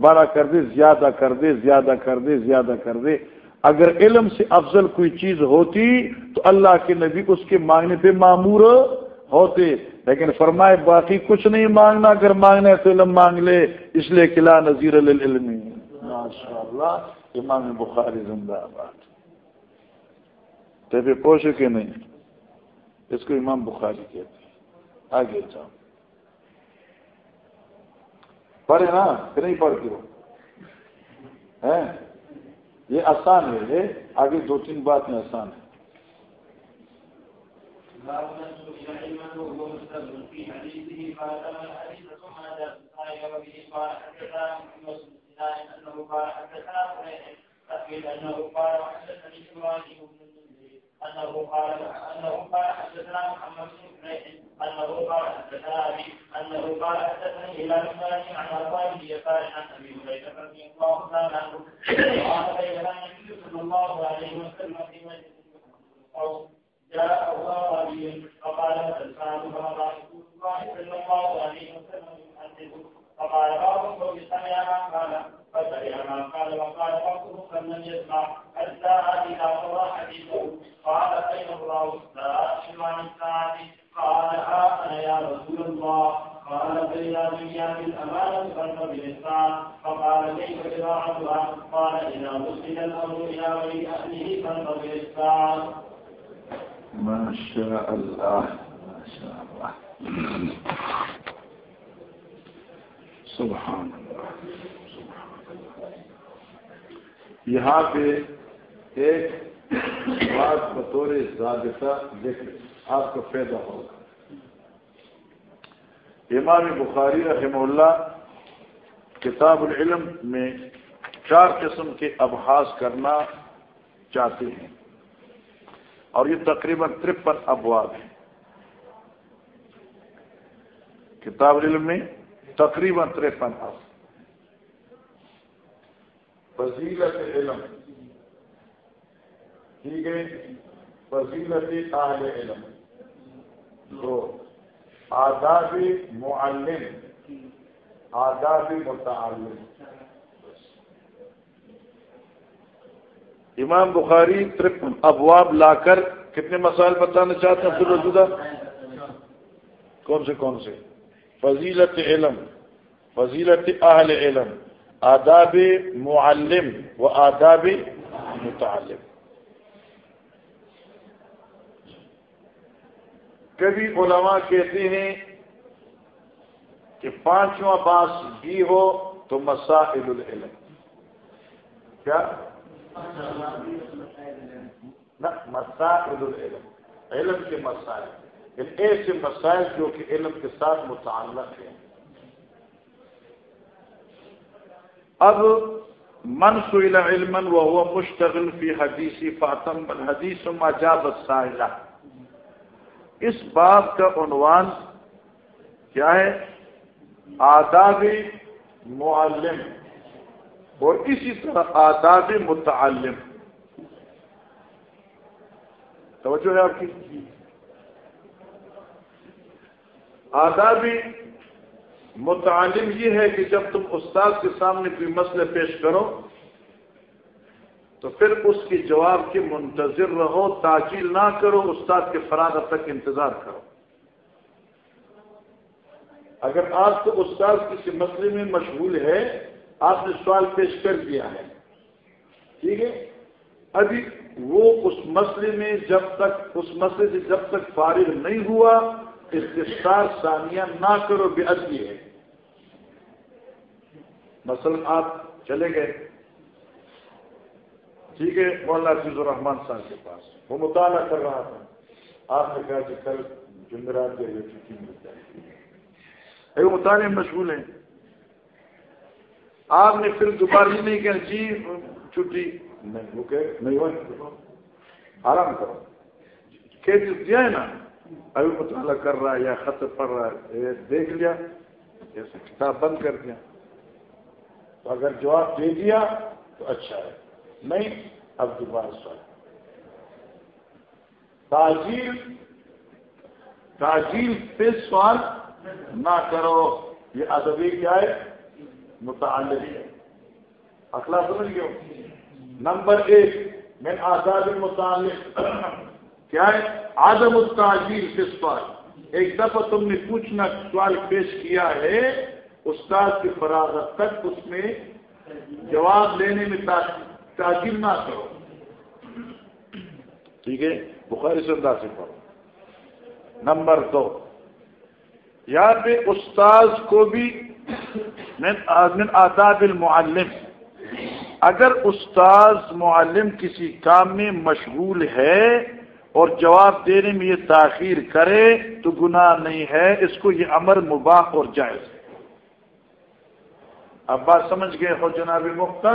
Speaker 1: بڑا کر دے، زیادہ کر دے، زیادہ کر دے، زیادہ کر دے۔ اگر علم سے افضل کوئی چیز ہوتی تو اللہ کے نبی اس کے مانگنے پہ معمور ہوتے۔ لیکن فرمائے، باقی کچھ نہیں مانگنا، اگر مانگنا ہے تو علم مانگ لے۔ اس لیے قلعہ نذیر العلم ماشاء اللہ امام بخاری زندہ آباد طبی پوچھ کے نہیں اس کو امام بخاری کہتے ہیں آگے جاؤ پڑھے نا کہ نہیں پڑھتی ہو یہ آسان ہے یہ آگے دو تین بات میں آسان ہے في حديثه قال حدثنا محمد بن انه قال حدثنا قريش بن المنذر انه قال انه قال حدثنا محمد بن قريش انه قال حدثنا ابي انه قال حدثني الى مسلم عن ارباب يسار عن ابي هريره رضي الله تعالى عنه قال بين النبي صلى الله عليه وسلم في مجلس جاء الله فقال فساد فما الله صلى الله عليه وسلم يحدث فقال بعضهم سمع ما قال فسمع ما قال وقال بعضهم فلم يسمع حتى إذا قضى حديثه قال أين الله السائل عن الساعة قال ها أنا يا رسول الله قال فإذا دنيا فقال كيف قال وصل غير ما شاء الله، ما شاء الله. سبحان یہاں پہ ایک بات بطور ضابطہ ذکر آپ کو پیدا ہوگا۔ امام بخاری رحمہ اللہ کتاب العلم میں چار قسم کے ابحاس کرنا چاہتے ہیں اور یہ تقریباً ترپن ابواب ہیں۔ کتاب علم میں تقریباً ترپن اب فضیلت علم ٹھیک ہے؟ فضیلت اہل علم۔ دو آداب معلم۔ آداب متعلم امام بخاری ترپن ابواب لا کر کتنے مسائل بتانا چاہتے ہیں جدا کون سے کون سے؟ فضیلت علم فضیلت اہل علم آداب معلم و آداب متعلم۔ کبھی علماء کہتے ہیں کہ پانچواں باس بھی ہو تو مسائل العلم۔ کیا؟ مسائل العلم۔ علم کے مسائل۔ یعنی ایسے مسائل جو کہ علم کے ساتھ متعلق ہیں۔ اب من سئل علما وهو مشتغل فی حدیثی فاطم الحدیث ما جاب السائلہ۔ اس باب کا عنوان کیا ہے؟ آداب معلم اور اسی طرح آداب متعلم۔ توجہ ہے آپ کی؟ آداب متعلم یہ ہے کہ جب تم استاد کے سامنے کوئی مسئلہ پیش کرو، تو پھر اس کے جواب کے منتظر رہو تاجیل نہ کرو، استاد کے فراغت تک انتظار کرو۔ اگر آپ کو استاد کسی مسئلے میں مشغول ہے آپ نے سوال پیش کر دیا ہے۔ ٹھیک ہے؟ ابھی وہ اس مسئلے میں جب تک، اس مسئلے سے جب تک فارغ نہیں ہوا استفار ثانیہ نہ کرو، بے ادبی ہے۔ مثلا آپ چلے گئے۔ ٹھیک ہے؟ مولانا عزیز الرحمان صاحب کے پاس۔ وہ مطالعہ کر رہا تھا۔ آپ نے کہا کہ کل جمعرات کے لیے چھٹی مل جائے گی۔ وہ مطالعے مشغول ہیں۔ آپ نے پھر دوبارہ یہ نہیں کہا جی چھٹی۔ نہیں، وہ نہیں آرام کرو۔ کہہ دیا ہے نا۔ ابھی مطالعہ کر رہا ہے یا خط پڑھ رہا ہے دیکھ لیا جیسے کتاب بند کر دیا۔ تو اگر جواب دے دیا تو اچھا ہے۔ نہیں، اب دوبارہ سوال۔ تاجیل تاجیل پہ سوال نہ کرو، یہ ادبی کیا ہے؟ متعلق. ہے اخلا سمجھ گئے نمبر ایک میں آزاد متعلق. کیا ہے؟ آدم التاجیل سے سوال. ایک دفعہ تم نے پوچھنا، سوال پیش کیا ہے، استاد کی فراغت تک اس میں جواب لینے میں تاجیل نہ کرو. ٹھیک ہے؟ بخاری سے انداز سے پڑھو نمبر دو یہاں پہ استاذ کو بھی من آداب المعلم۔ اگر استاذ معلم کسی کام میں مشغول ہے اور جواب دینے میں یہ تاخیر کرے تو گناہ نہیں ہے، اس کو یہ امر مباح اور جائز۔ ہے اب بات سمجھ گئے ہو جناب مختہ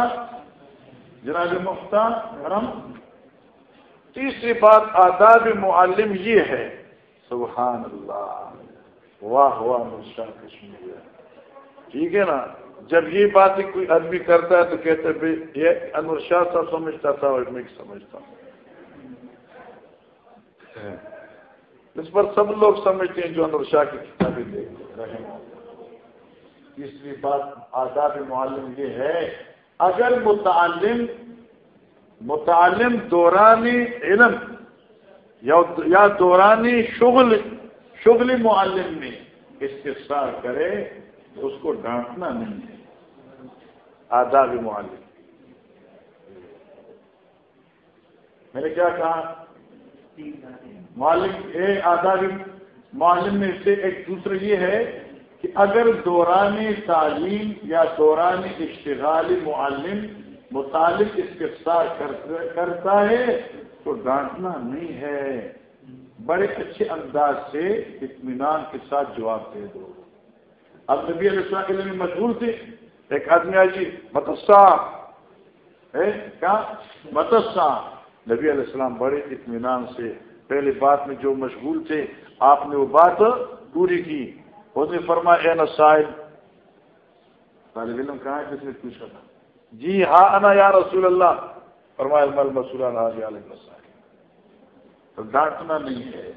Speaker 1: جناب مختہ حرم تیسری بات آداب معلم یہ ہے، سبحان اللہ۔ واہ واہ نشا کشمیر۔ ٹھیک ہے نا؟ جب یہ بات کوئی آدمی کرتا ہے تو کہتے یہ انور شاہ صاحب سمجھتا تھا اور میں سمجھتا ہوں۔ اس پر سب لوگ سمجھتے ہیں جو انور شاہ کی کتابیں دیکھ رہے ہیں۔ تیسری بات آزاد معلم یہ ہے، اگر متعلم متعلم دوران علم یا دوران شغل شغل معلم میں استفسار کرے تو اس کو ڈانٹنا نہیں ہے۔ آداب معلم۔ میں نے کیا کہا؟ معلم، اے آداب معلم میں سے ایک دوسرا یہ ہے کہ اگر دوران تعلیم یا دوران اشتغال معلم متعلق استفسار کرتا ہے تو ڈانٹنا نہیں ہے۔ بڑے اچھے انداز سے اطمینان کے ساتھ جواب دے دو۔ اب نبی علیہ السلام کے لیے مشہور تھے ایک آدمی آئی جی متسا۔ کیا؟ متسا۔ نبی علیہ السلام بڑے اطمینان سے پہلے بات میں جو مشغول تھے، آپ نے وہ بات پوری کی۔ اس نے فرمایا، اے نسائل، طالب علم کہاں ہے؟ کس نے پوچھا تھا۔ جی ہاں انا یا رسول اللہ۔ فرمایا، المل مسول ہاں، علیہ تو ڈانٹنا نہیں ہے۔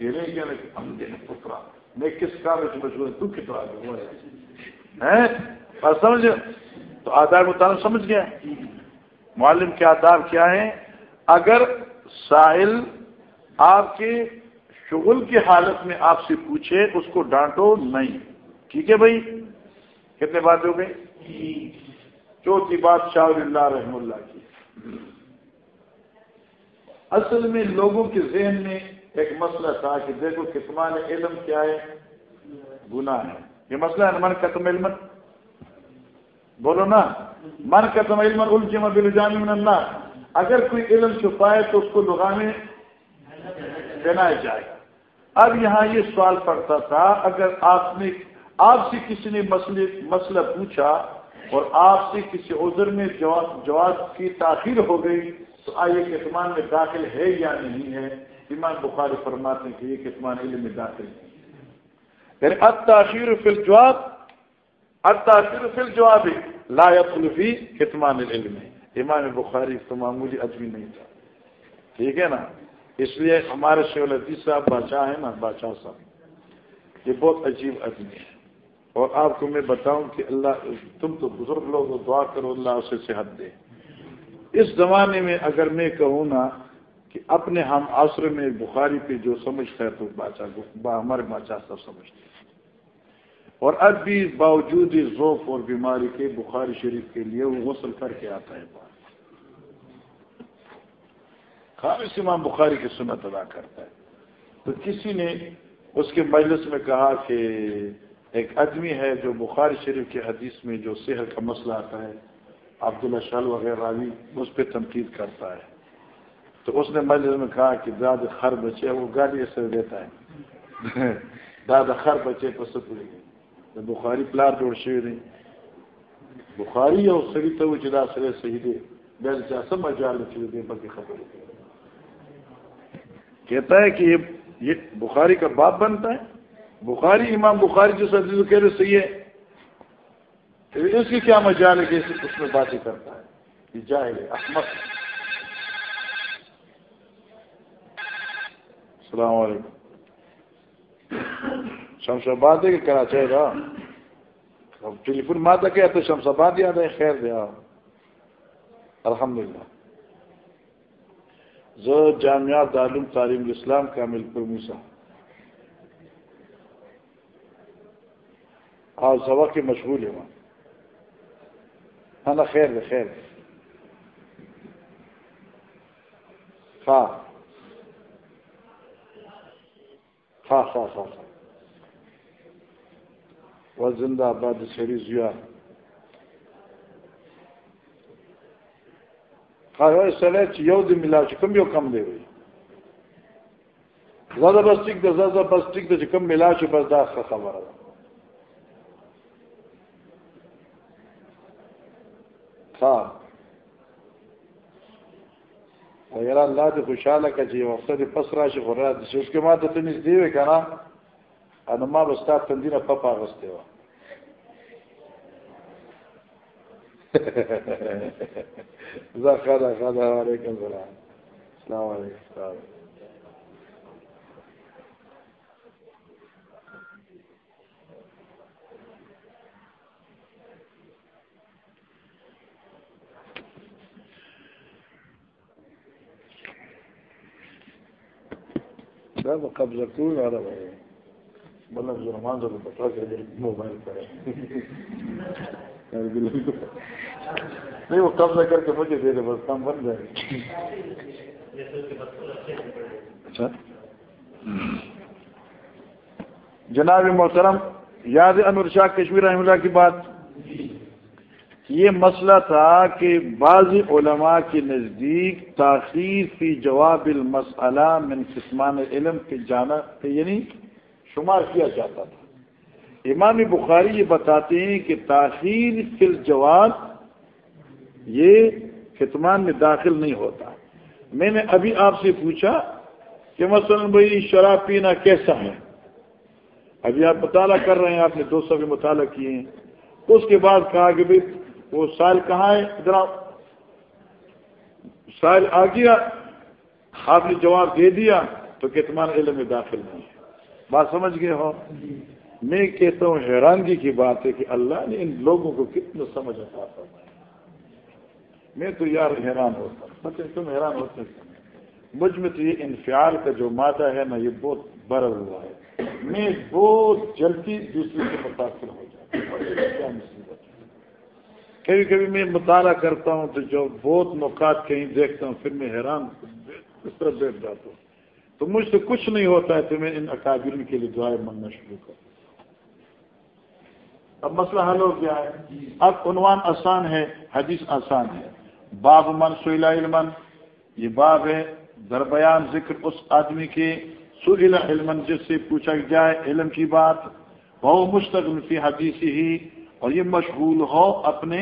Speaker 1: یہ نہیں ہم دے پترا۔ میں کس کام میں مشغول تو کتنا ہے سمجھ تو آداب مطالعہ سمجھ گیا معلم کے آداب کیا ہیں؟ اگر سائل آپ کے شغل کی حالت میں آپ سے پوچھے، اس کو ڈانٹو نہیں۔ ٹھیک ہے بھائی؟ کتنے بات ہو گئی چوتھی بات شاہ اللہ رحم اللہ کی۔ اصل میں لوگوں کے ذہن میں ایک مسئلہ تھا کہ دیکھو کتمان علم کیا ہے؟ گناہ ہے۔ یہ مسئلہ ہے من قتم علم؟ بولو نا۔ من قتم علم؟ الجم بلجام اللہ اگر کوئی علم چھپائے تو اس کو لگانے دینا جائے۔ اب یہاں یہ سوال پڑتا تھا، اگر آپ نے، آپ سے کسی نے مسئلہ پوچھا اور آپ سے کسی عذر میں جواب کی تاخیر ہو گئی تو آئیے کتمان میں داخل ہے یا نہیں ہے؟ ایمان بخاری فرماتے ہیں کہ یہ کتمان علم میں داخل ہے۔ یعنی اتاخیر فل جواب اتاخیر فل جواب لا الفی کتمان علم ہے ایمان بخاری تو معمولی ادبی نہیں تھا۔ ٹھیک ہے نا؟ اس لیے ہمارے شیول عزیز صاحب، بادشاہ ہیں نا، بادشاہ صاحب۔ یہ بہت عجیب آدمی ہے۔ اور آپ کو میں بتاؤں کہ اللہ، تم تو بزرگ لوگ، دعا کرو، اللہ اسے صحت دے۔ اس زمانے میں اگر میں کہوں نا کہ اپنے ہم عصر میں بخاری پہ جو سمجھتا ہے تو بادشاہ ہمارے بادشاہ سب سمجھتے ہیں۔ اور اب بھی باوجود ذوف اور بیماری کے بخاری شریف کے لیے وہ غسل کر کے آتا ہے بات خالص امام بخاری کی سنت ادا کرتا ہے۔ تو کسی نے اس کے مجلس میں کہا کہ ایک آدمی ہے جو بخاری شریف کے حدیث میں جو صحت کا مسئلہ آتا ہے۔ عبداللہ شال وغیرہ بھی اس پہ تنقید کرتا ہے۔ تو اس نے مجلس میں کہا کہ داد خر بچے وہ گاڑی ایسے دیتا ہے۔ داد خر بچے تو سب بخاری پلار جوڑ شیر نہیں بخاری اور سری تو جدا سرے صحیح دے بیل چاہ سب مجال دے بلکہ خبر کہتا ہے کہ یہ بخاری کا باپ بنتا ہے۔ بخاری، امام بخاری جو سبزی کہہ رہے صحیح ہے۔ اس کی کیا مجال ہے کہ اس میں باتیں کرتا ہے؟ یہ جائے احمد السلام علیکم۔ شمس آباد ہے کہ کراچی کا ٹیلی فون ماتا کیا تو شمس آباد یاد ہے، خیر دیا ہاں۔ الحمد للہ زو جامعات تعلیم الاسلام کا مل پر اور سبق کے مشغول ہے وہاں ہاں خیر ہے خیر ہاں ہاں ہاں زندہ آباد شہری زیا چې یو د ملا چې یو کم دی وي زړه بس ټیک ده زړه بس ټیک ده چې ملا چې بس دا خبره ده۔ ها یاره الله دې خوشاله کړي چې وخت دې پس راشي، خو را دي چې اوس کې ما ته نږدې وي کنه انو ما به ستا تندینه په پاغسته و خدا خدا وعلیکم السلام. السلام علیکم. دا قبضه کول هذا بلغ زرمان زر بطاقه موبایل کرے نہیں وہ قبضہ کر کے مجھے دے دے بس کام بن جائے۔ اچھا۔ جناب محترم یاد انور شاہ کشمیر رحم اللہ کی بات؟ یہ مسئلہ تھا کہ بعض علماء کے نزدیک تاخیر فی جواب المسئلہ من قسمان علم کے جانا یعنی شمار کیا جاتا تھا۔ امام بخاری یہ بتاتے ہیں کہ تاخیر فی الجواب یہ ختمان میں داخل نہیں ہوتا۔ میں نے ابھی آپ سے پوچھا کہ مثلا بھائی شراب پینا کیسا ہے؟ ابھی آپ مطالعہ کر رہے ہیں، آپ نے دو سو بھی مطالعہ کیے ہیں۔ اس کے بعد کہا کہ بھائی وہ سائل کہاں ہے؟ ادھر سائل آ گیا، آپ نے جواب دے دیا تو کتمان علم میں داخل نہیں ہے۔ بات سمجھ گئے ہو؟ میں کہتا ہوں حیرانگی کی بات ہے کہ اللہ نے ان لوگوں کو کتنا سمجھ آتا میں تو یار حیران ہوتا ہوں۔ تم حیران ہوتے مجھ میں تو یہ انفیال کا جو مادہ ہے نا، یہ بہت بڑا ہوا ہے۔ میں بہت جلدی دوسرے سے متاثر ہو جاتا مصیبت کبھی کبھی میں مطالعہ کرتا ہوں تو جو بہت نکات کہیں دیکھتا ہوں پھر میں حیران اس طرح بیٹھ جاتا ہوں۔ تو مجھ سے کچھ نہیں ہوتا ہے تو میں ان اکابرین کے لیے دعائیں مانگنا شروع کرتا اب مسئلہ حل ہو گیا ہے۔ اب عنوان آسان ہے حدیث آسان ہے۔ باب من سیلا علم یہ باب ہے دربیان ذکر اس آدمی کے سلا علم جس سے پوچھا جائے علم کی بات۔ وہ مستقل فی حدیث ہی اور یہ مشغول ہو اپنے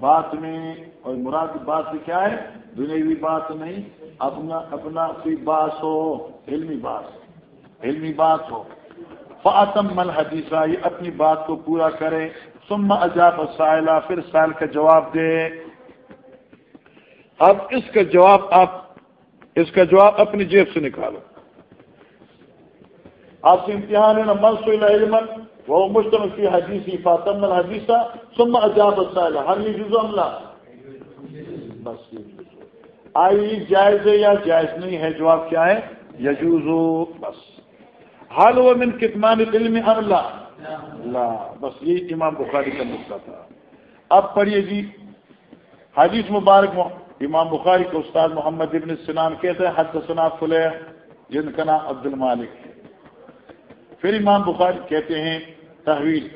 Speaker 1: بات میں، اور مراد بات سے کیا ہے؟ دنیاوی بات نہیں، اپنا اپنا کوئی باس ہو، علمی باس علمی بات ہو۔ فاطم مل حدیثہ یہ اپنی بات کو پورا کرے۔ سم عجاب سائلہ پھر سائل کا جواب دے۔ اب اس کا جواب آپ، اس کا جواب اپنی جیب سے نکالو۔ آپ سے امتحان ہے نا منصولا علم وہ مشتم کی حدیثی فاطم الحدیثہ سم عجاب سائلہ ہر یہ جزو عملہ بس آئی، جائز ہے یا جائز نہیں ہے؟ جواب کیا ہے؟ یجوزو بس۔ حال و من کتمان علم اللہ اللہ بس یہ امام بخاری کا مسئلہ تھا۔ اب پڑھیے جی حدیث مبارک امام بخاری کے استاد محمد ابن سنان کہتے ہیں حد سنا فلے جن کا نام عبد المالک ہے۔ پھر امام بخاری کہتے ہیں تحویل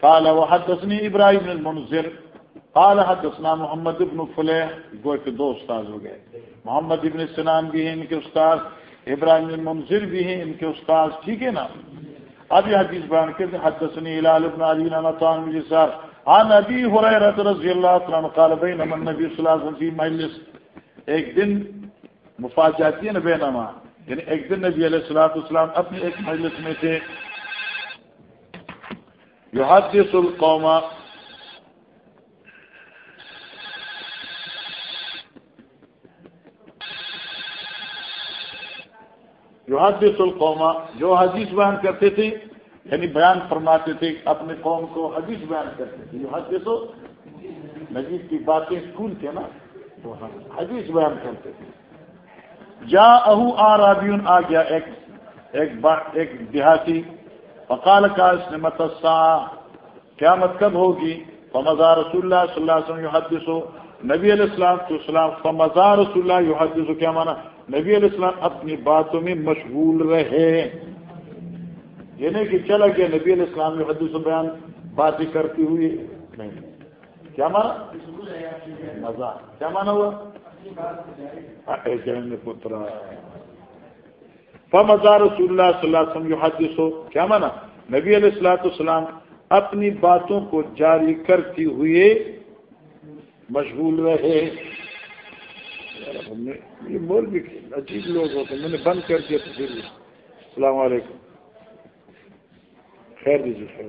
Speaker 1: قال وحدثني ابراہیم المنذر، قال حدثنا محمد ابن فلح گو کے دو استاد ہو گئے۔ محمد ابن سنان بھی ہیں، ان کے استاد ابراہیم المنظر بھی ہیں، ان کے استاد ٹھیک ہے نا؟ اب یہ حدیث بیان کرتے حدثنی الال ابن علی نتان مجھے صاحب عن ابی حریرہ رضی اللہ عنہ قال بینما النبی صلی اللہ علیہ وسلم فی مجلس۔ ایک دن مفاجاتی ہے نا بینما یعنی ایک دن نبی علیہ الصلوۃ والسلام اپنے ایک مجلس میں تھے۔ یحدث القوم. جو حدیث جو حدیث بیان کرتے تھے یعنی بیان فرماتے تھے اپنے قوم کو حدیث بیان کرتے تھے. جو حدیث نجیب کی باتیں اسکول تھے نا؟ تو حدیث بیان کرتے تھے. جا اہو آ رابیون آ گیا، ایک ایک ایک دیہاتی فقال کا اس نے متسا قیامت کب ہوگی؟ فمزا رسول اللہ صلی اللہ علیہ وسلم حدیث ہو نبی علیہ السلام تو السلام فمزا رسول اللہ یو حدیث کیا مانا نبی علیہ السلام اپنی باتوں میں مشغول رہے۔ یہ نہیں کہ چلا گیا نبی علیہ السلام نے حدیث بیان، باتیں کرتی ہوئی نہیں۔ کیا مانا مزہ کیا مانا ہوا؟ پترا۔ فمزا رسول اللہ صلی اللہ علیہ وسلم حدیث ہو کیا مانا؟ نبی علیہ السلاۃ السلام اپنی باتوں کو جاری کرتی ہوئے مشغول رہے۔ یہ بول بھی عجیب لوگ ہوتے میں نے بند کر دیا تو پھر السلام علیکم۔ خیر دیجیے، خیر۔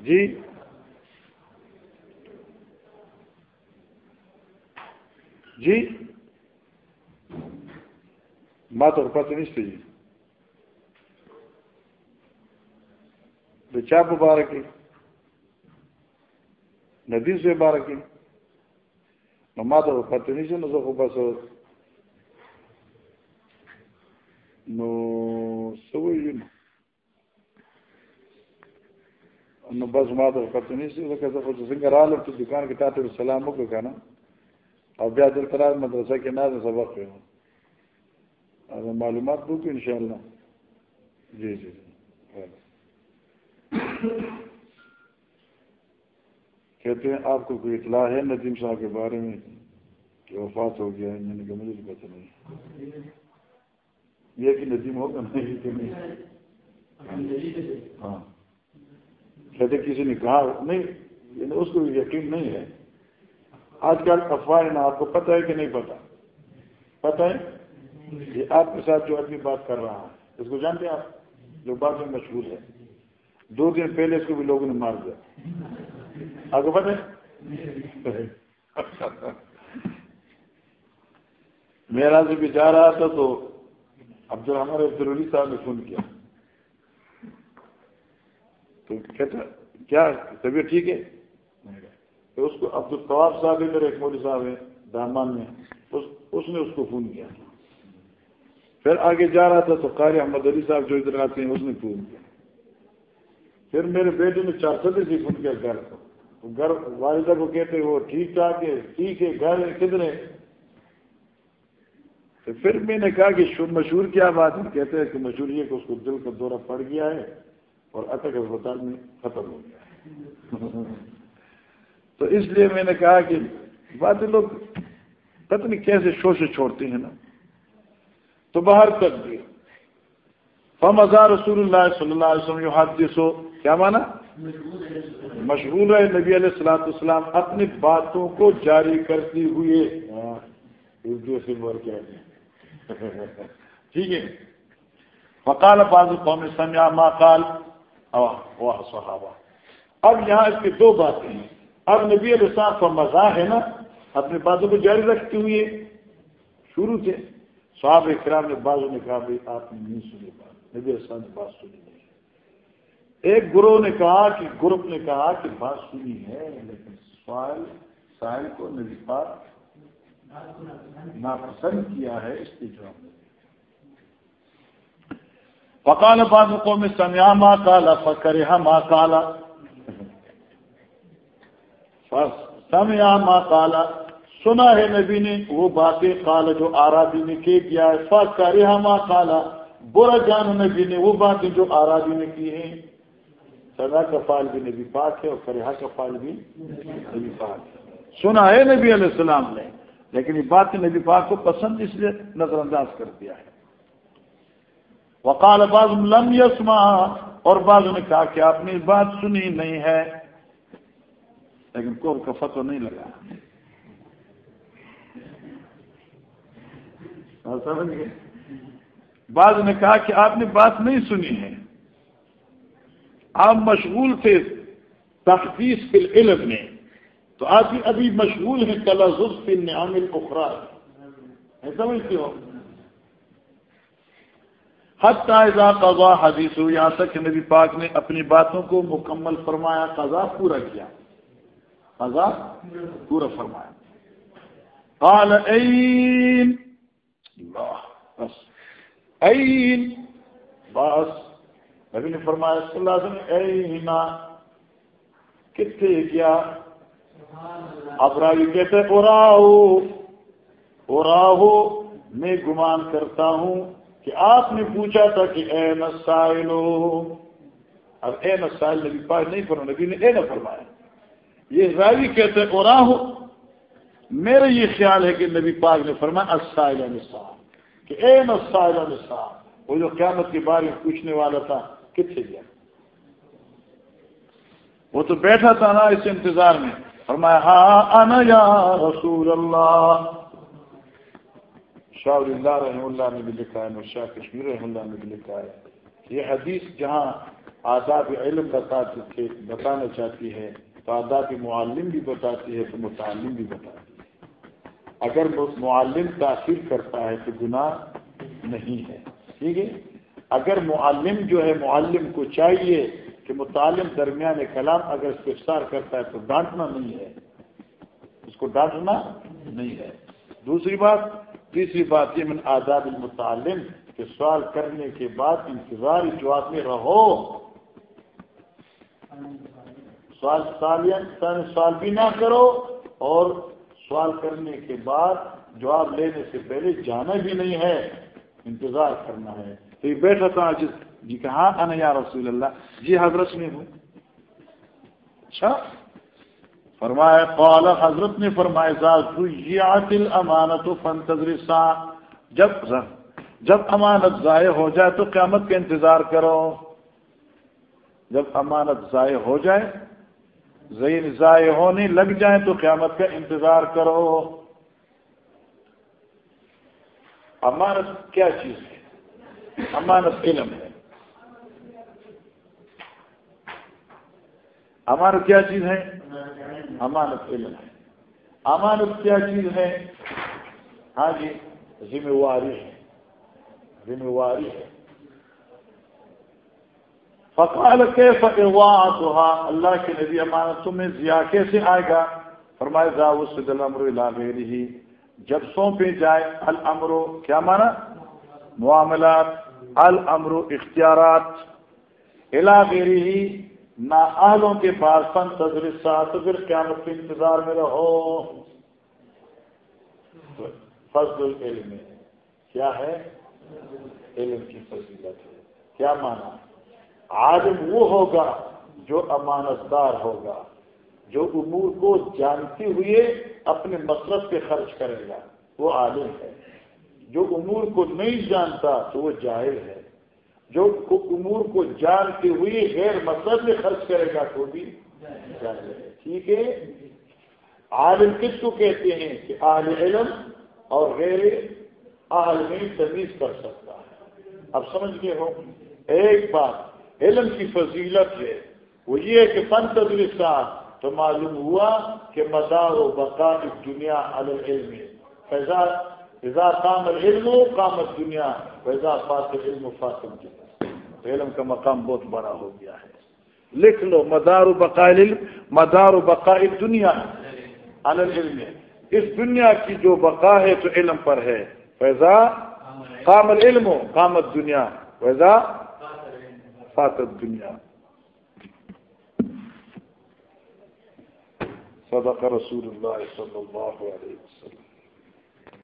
Speaker 1: جی۔ جی۔ بات اور پتہ نہیں جی بچا مبارکی ندی سے مبارکی نو ما ته پته نشي نو زه خو بس نو سوي نو بس ما ته پته نشي لکه زه خو څنګه رالم ته دکان کې تاسو سلام وکړ کنه او بیا د تر مدرسه کې نه سبق وي او معلومات وکړو ان شاء الله جی جی۔, جی۔ کہتے ہیں آپ کو کوئی اطلاع ہے ندیم صاحب کے بارے میں کہ وفات ہو گیا ہے؟ میں نے کہا، مجھے پتہ نہیں۔ یہ کہ ندیم ہوگا نہیں کہ نہیں۔ ہاں۔ کہتے کسی نے کہا، نہیں یعنی اس کو یقین نہیں ہے۔ آج کل افواہ نا آپ کو پتہ ہے کہ نہیں پتا پتہ ہے؟ یہ آپ کے ساتھ جو آدمی بات کر رہا ہے اس کو جانتے ہیں آپ؟ جو بات میں مشہور ہے دو دن پہلے اس کو بھی لوگوں نے مار دیا۔ آگے بڑھے میرا سے بھی جا رہا تھا تو عبد الرحمان عبدالولی صاحب نے فون کیا۔ تو کہتا، کیا طبیعت ٹھیک ہے؟ تو اس کو عبد الطواب صاحب ہے میرے ایک مودی صاحب ہے دامان میں اس نے اس کو فون کیا۔ پھر آگے جا رہا تھا تو قاری احمد علی صاحب جو ادھر آتے ہیں اس نے فون کیا۔ پھر میرے بیٹے نے چار سدے سے فون کیا گھر کو۔ گھر والدہ کو کہتے وہ ٹھیک ٹھاک ہے، ٹھیک ہے، گھر کتنے تو پھر میں نے کہا کہ مشہور کیا بات ہے؟ کہتے ہیں کہ مشہور یہ کہ اس کو دل کا دورہ پڑ گیا ہے اور اٹک اسپتال میں ختم ہو گیا۔ تو اس لیے میں نے کہا کہ بات لوگ پتنی کیسے شوشے چھوڑتے ہیں نا۔ تو باہر کر دیا فم ہزار رسول اللہ صلی اللہ علیہ وسلم حادث ہو کیا مانا؟ مشغول ہے نبی علیہ السلاۃ السلام اپنی باتوں کو جاری کرتی ہوئے۔ ہاں، اردو سے بول کیا ٹھیک ہے۔ فقال بعض قوم سمیا ما قال۔ صحابہ۔ اب یہاں اس کی دو باتیں ہیں۔ اب نبی علیہ السلام کا مزاح ہے نا، اپنی باتوں کو جاری رکھتے ہوئے۔ شروع سے۔ صحابہ کرام نے بازو نے کہا بھائی آپ نے نہیں سنی بات، نبی علیہ نے بات سنی نہیں۔ ایک گروہ نے کہا کہ گروپ نے کہا کہ بات سنی ہے، لیکن سوال سائل کو نبی پاک ناپسند کیا ہے اس کے جواب میں۔ فقال بعض قوم سمیا ما کالا فکر ما کالا سمیا ما کالا سنا ہے نبی نے، وہ باتیں کالا جو آرادی نے کی، کیا ہے؟ فکر ما کالا برا جان نبی نے وہ باتیں جو آرادی نے کی ہیں۔ سدا کا فال بھی نبی پاک ہے اور کرہا کا فال بھی نبی پاک ہے۔ سنا ہے نبی علیہ السلام نے، لیکن یہ بات نبی پاک کو پسند اس لیے نظر انداز کر دیا ہے۔ وقال بعض لم یسما اور بعض نے کہا کہ آپ نے بات سنی نہیں ہے، لیکن کو فتو نہیں لگا۔ ہاں، سمجھ گئے؟ بعض نے کہا کہ آپ نے بات نہیں سنی ہے۔ آپ مشغول تھے تخصیص کے علم میں، تو آپ بھی ابھی مشغول ہیں کلا فی نعام اخرا سمجھتے ہو؟ حد تائزہ قضا حدیث ہو یہاں تک کہ نبی پاک نے اپنی باتوں کو مکمل فرمایا، قضا پورا کیا۔ قضا پورا فرمایا۔ قال، این اللہ، بس۔ این بس۔ نبی نے فرمایا، صلی اللہ علیہ وسلم اینا کتنے کیا اب راوی کہتے اوراہو۔ اوراہو، میں گمان کرتا ہوں کہ آپ نے پوچھا تھا کہ اے نسائلو اب اے نسائل نبی پاک نہیں فرما نبی نے اے نہ فرمایا۔ یہ راوی کہتے اوراہو۔ میرا یہ خیال ہے کہ نبی پاک نے فرمایا اسائل نسا کہ اے نسائل نسا وہ جو قیامت کے بارے میں پوچھنے والا تھا کتنے گیا؟ وہ تو بیٹھا تھا نا اس انتظار میں، فرمایا ہاں انا یا رسول اللہ۔ شاہ اللہ رحم اللہ نے بھی لکھا ہے شاہ کشمیر رحم اللہ نے بھی لکھا ہے یہ حدیث جہاں آداب علم بتاتی بتانا چاہتی ہے، تو آداب معلم بھی بتاتی ہے، تو متعلم بھی بتاتی ہے۔ اگر معلم تاثیر کرتا ہے تو گناہ نہیں ہے۔ ٹھیک ہے؟ اگر معلم جو ہے، معلم کو چاہیے کہ متعلم درمیان کلام اگر استفسار کرتا ہے تو ڈانٹنا نہیں ہے۔ اس کو ڈانٹنا نہیں ہے۔ دوسری بات، تیسری بات یہ من آزاد المتعلم کہ سوال کرنے کے بعد انتظار جواب میں رہو۔ سوال سوال بھی نہ کرو اور سوال کرنے کے بعد جواب لینے سے پہلے جانا بھی نہیں ہے، انتظار کرنا ہے۔ تو یہ بیٹھا تھا جس جی کہا ہاں، انا یا رسول اللہ۔ جی حضرت میں ہوں۔ اچھا۔ فرمایا، قال، حضرت نے فرمایا دل امانت و فنتظر جب جب امانت ضائع ہو جائے تو قیامت کا انتظار کرو۔ جب امانت ضائع ہو جائے ضائع ہونے لگ جائیں تو قیامت کا انتظار کرو۔ امانت کیا چیز ہے؟ امانت علم ہے۔ امانت کیا چیز ہے؟ امانت علم ہے۔ امانت کیا چیز ہے؟ ہاں جی ذمہ واری ہے۔ ذمہ واری ہے۔ فقال کے فتح اللہ کے نبی امانت تمہیں ضیا کیسے آئے گا؟ فرمائے گا اس سے دل امر جب سونپے جائے، الامر کیا مانا معاملات۔ الامر اختیارات۔ علاقے ہی نہ آلوں کے پاس فن تدرسا تو پھر قیامت کے انتظار میں رہو۔ فضل العلم۔ کیا ہے؟ علم کی فضیلت۔ ہے کیا مانا عالم وہ ہوگا جو امانت دار ہوگا، جو امور کو جانتے ہوئے اپنے مصرف پہ خرچ کرے گا۔ وہ عالم ہے۔ جو امور کو نہیں جانتا تو وہ جاہل ہے۔ جو امور کو جانتے ہوئے غیر مصرف میں خرچ کرے گا تو بھی جاہل ہے۔ ٹھیک ہے؟ عالم کس کو کہتے ہیں کہ عالم علم اور غیر عالمی تمیز کر سکتا ہے؟ اب سمجھ گئے ہو؟ ایک بات علم کی فضیلت ہے۔ وہ یہ ہے کہ فن تدریسہ تو معلوم ہوا کہ مدار و بقا دنیا العلم فیضا فضا کام العلم قامت دنیا فیضا فاطر علم فاطم دنیا علم کا مقام بہت بڑا ہو گیا ہے۔ لکھ لو، مدار و بقا علم مدار و بقا دنیا العلم اس دنیا کی جو بقا ہے، تو علم پر ہے۔ فیضا کام العلم قامت دنیا فیضا فاطر دنیا صدق رسول الله صلى الله عليه وسلم.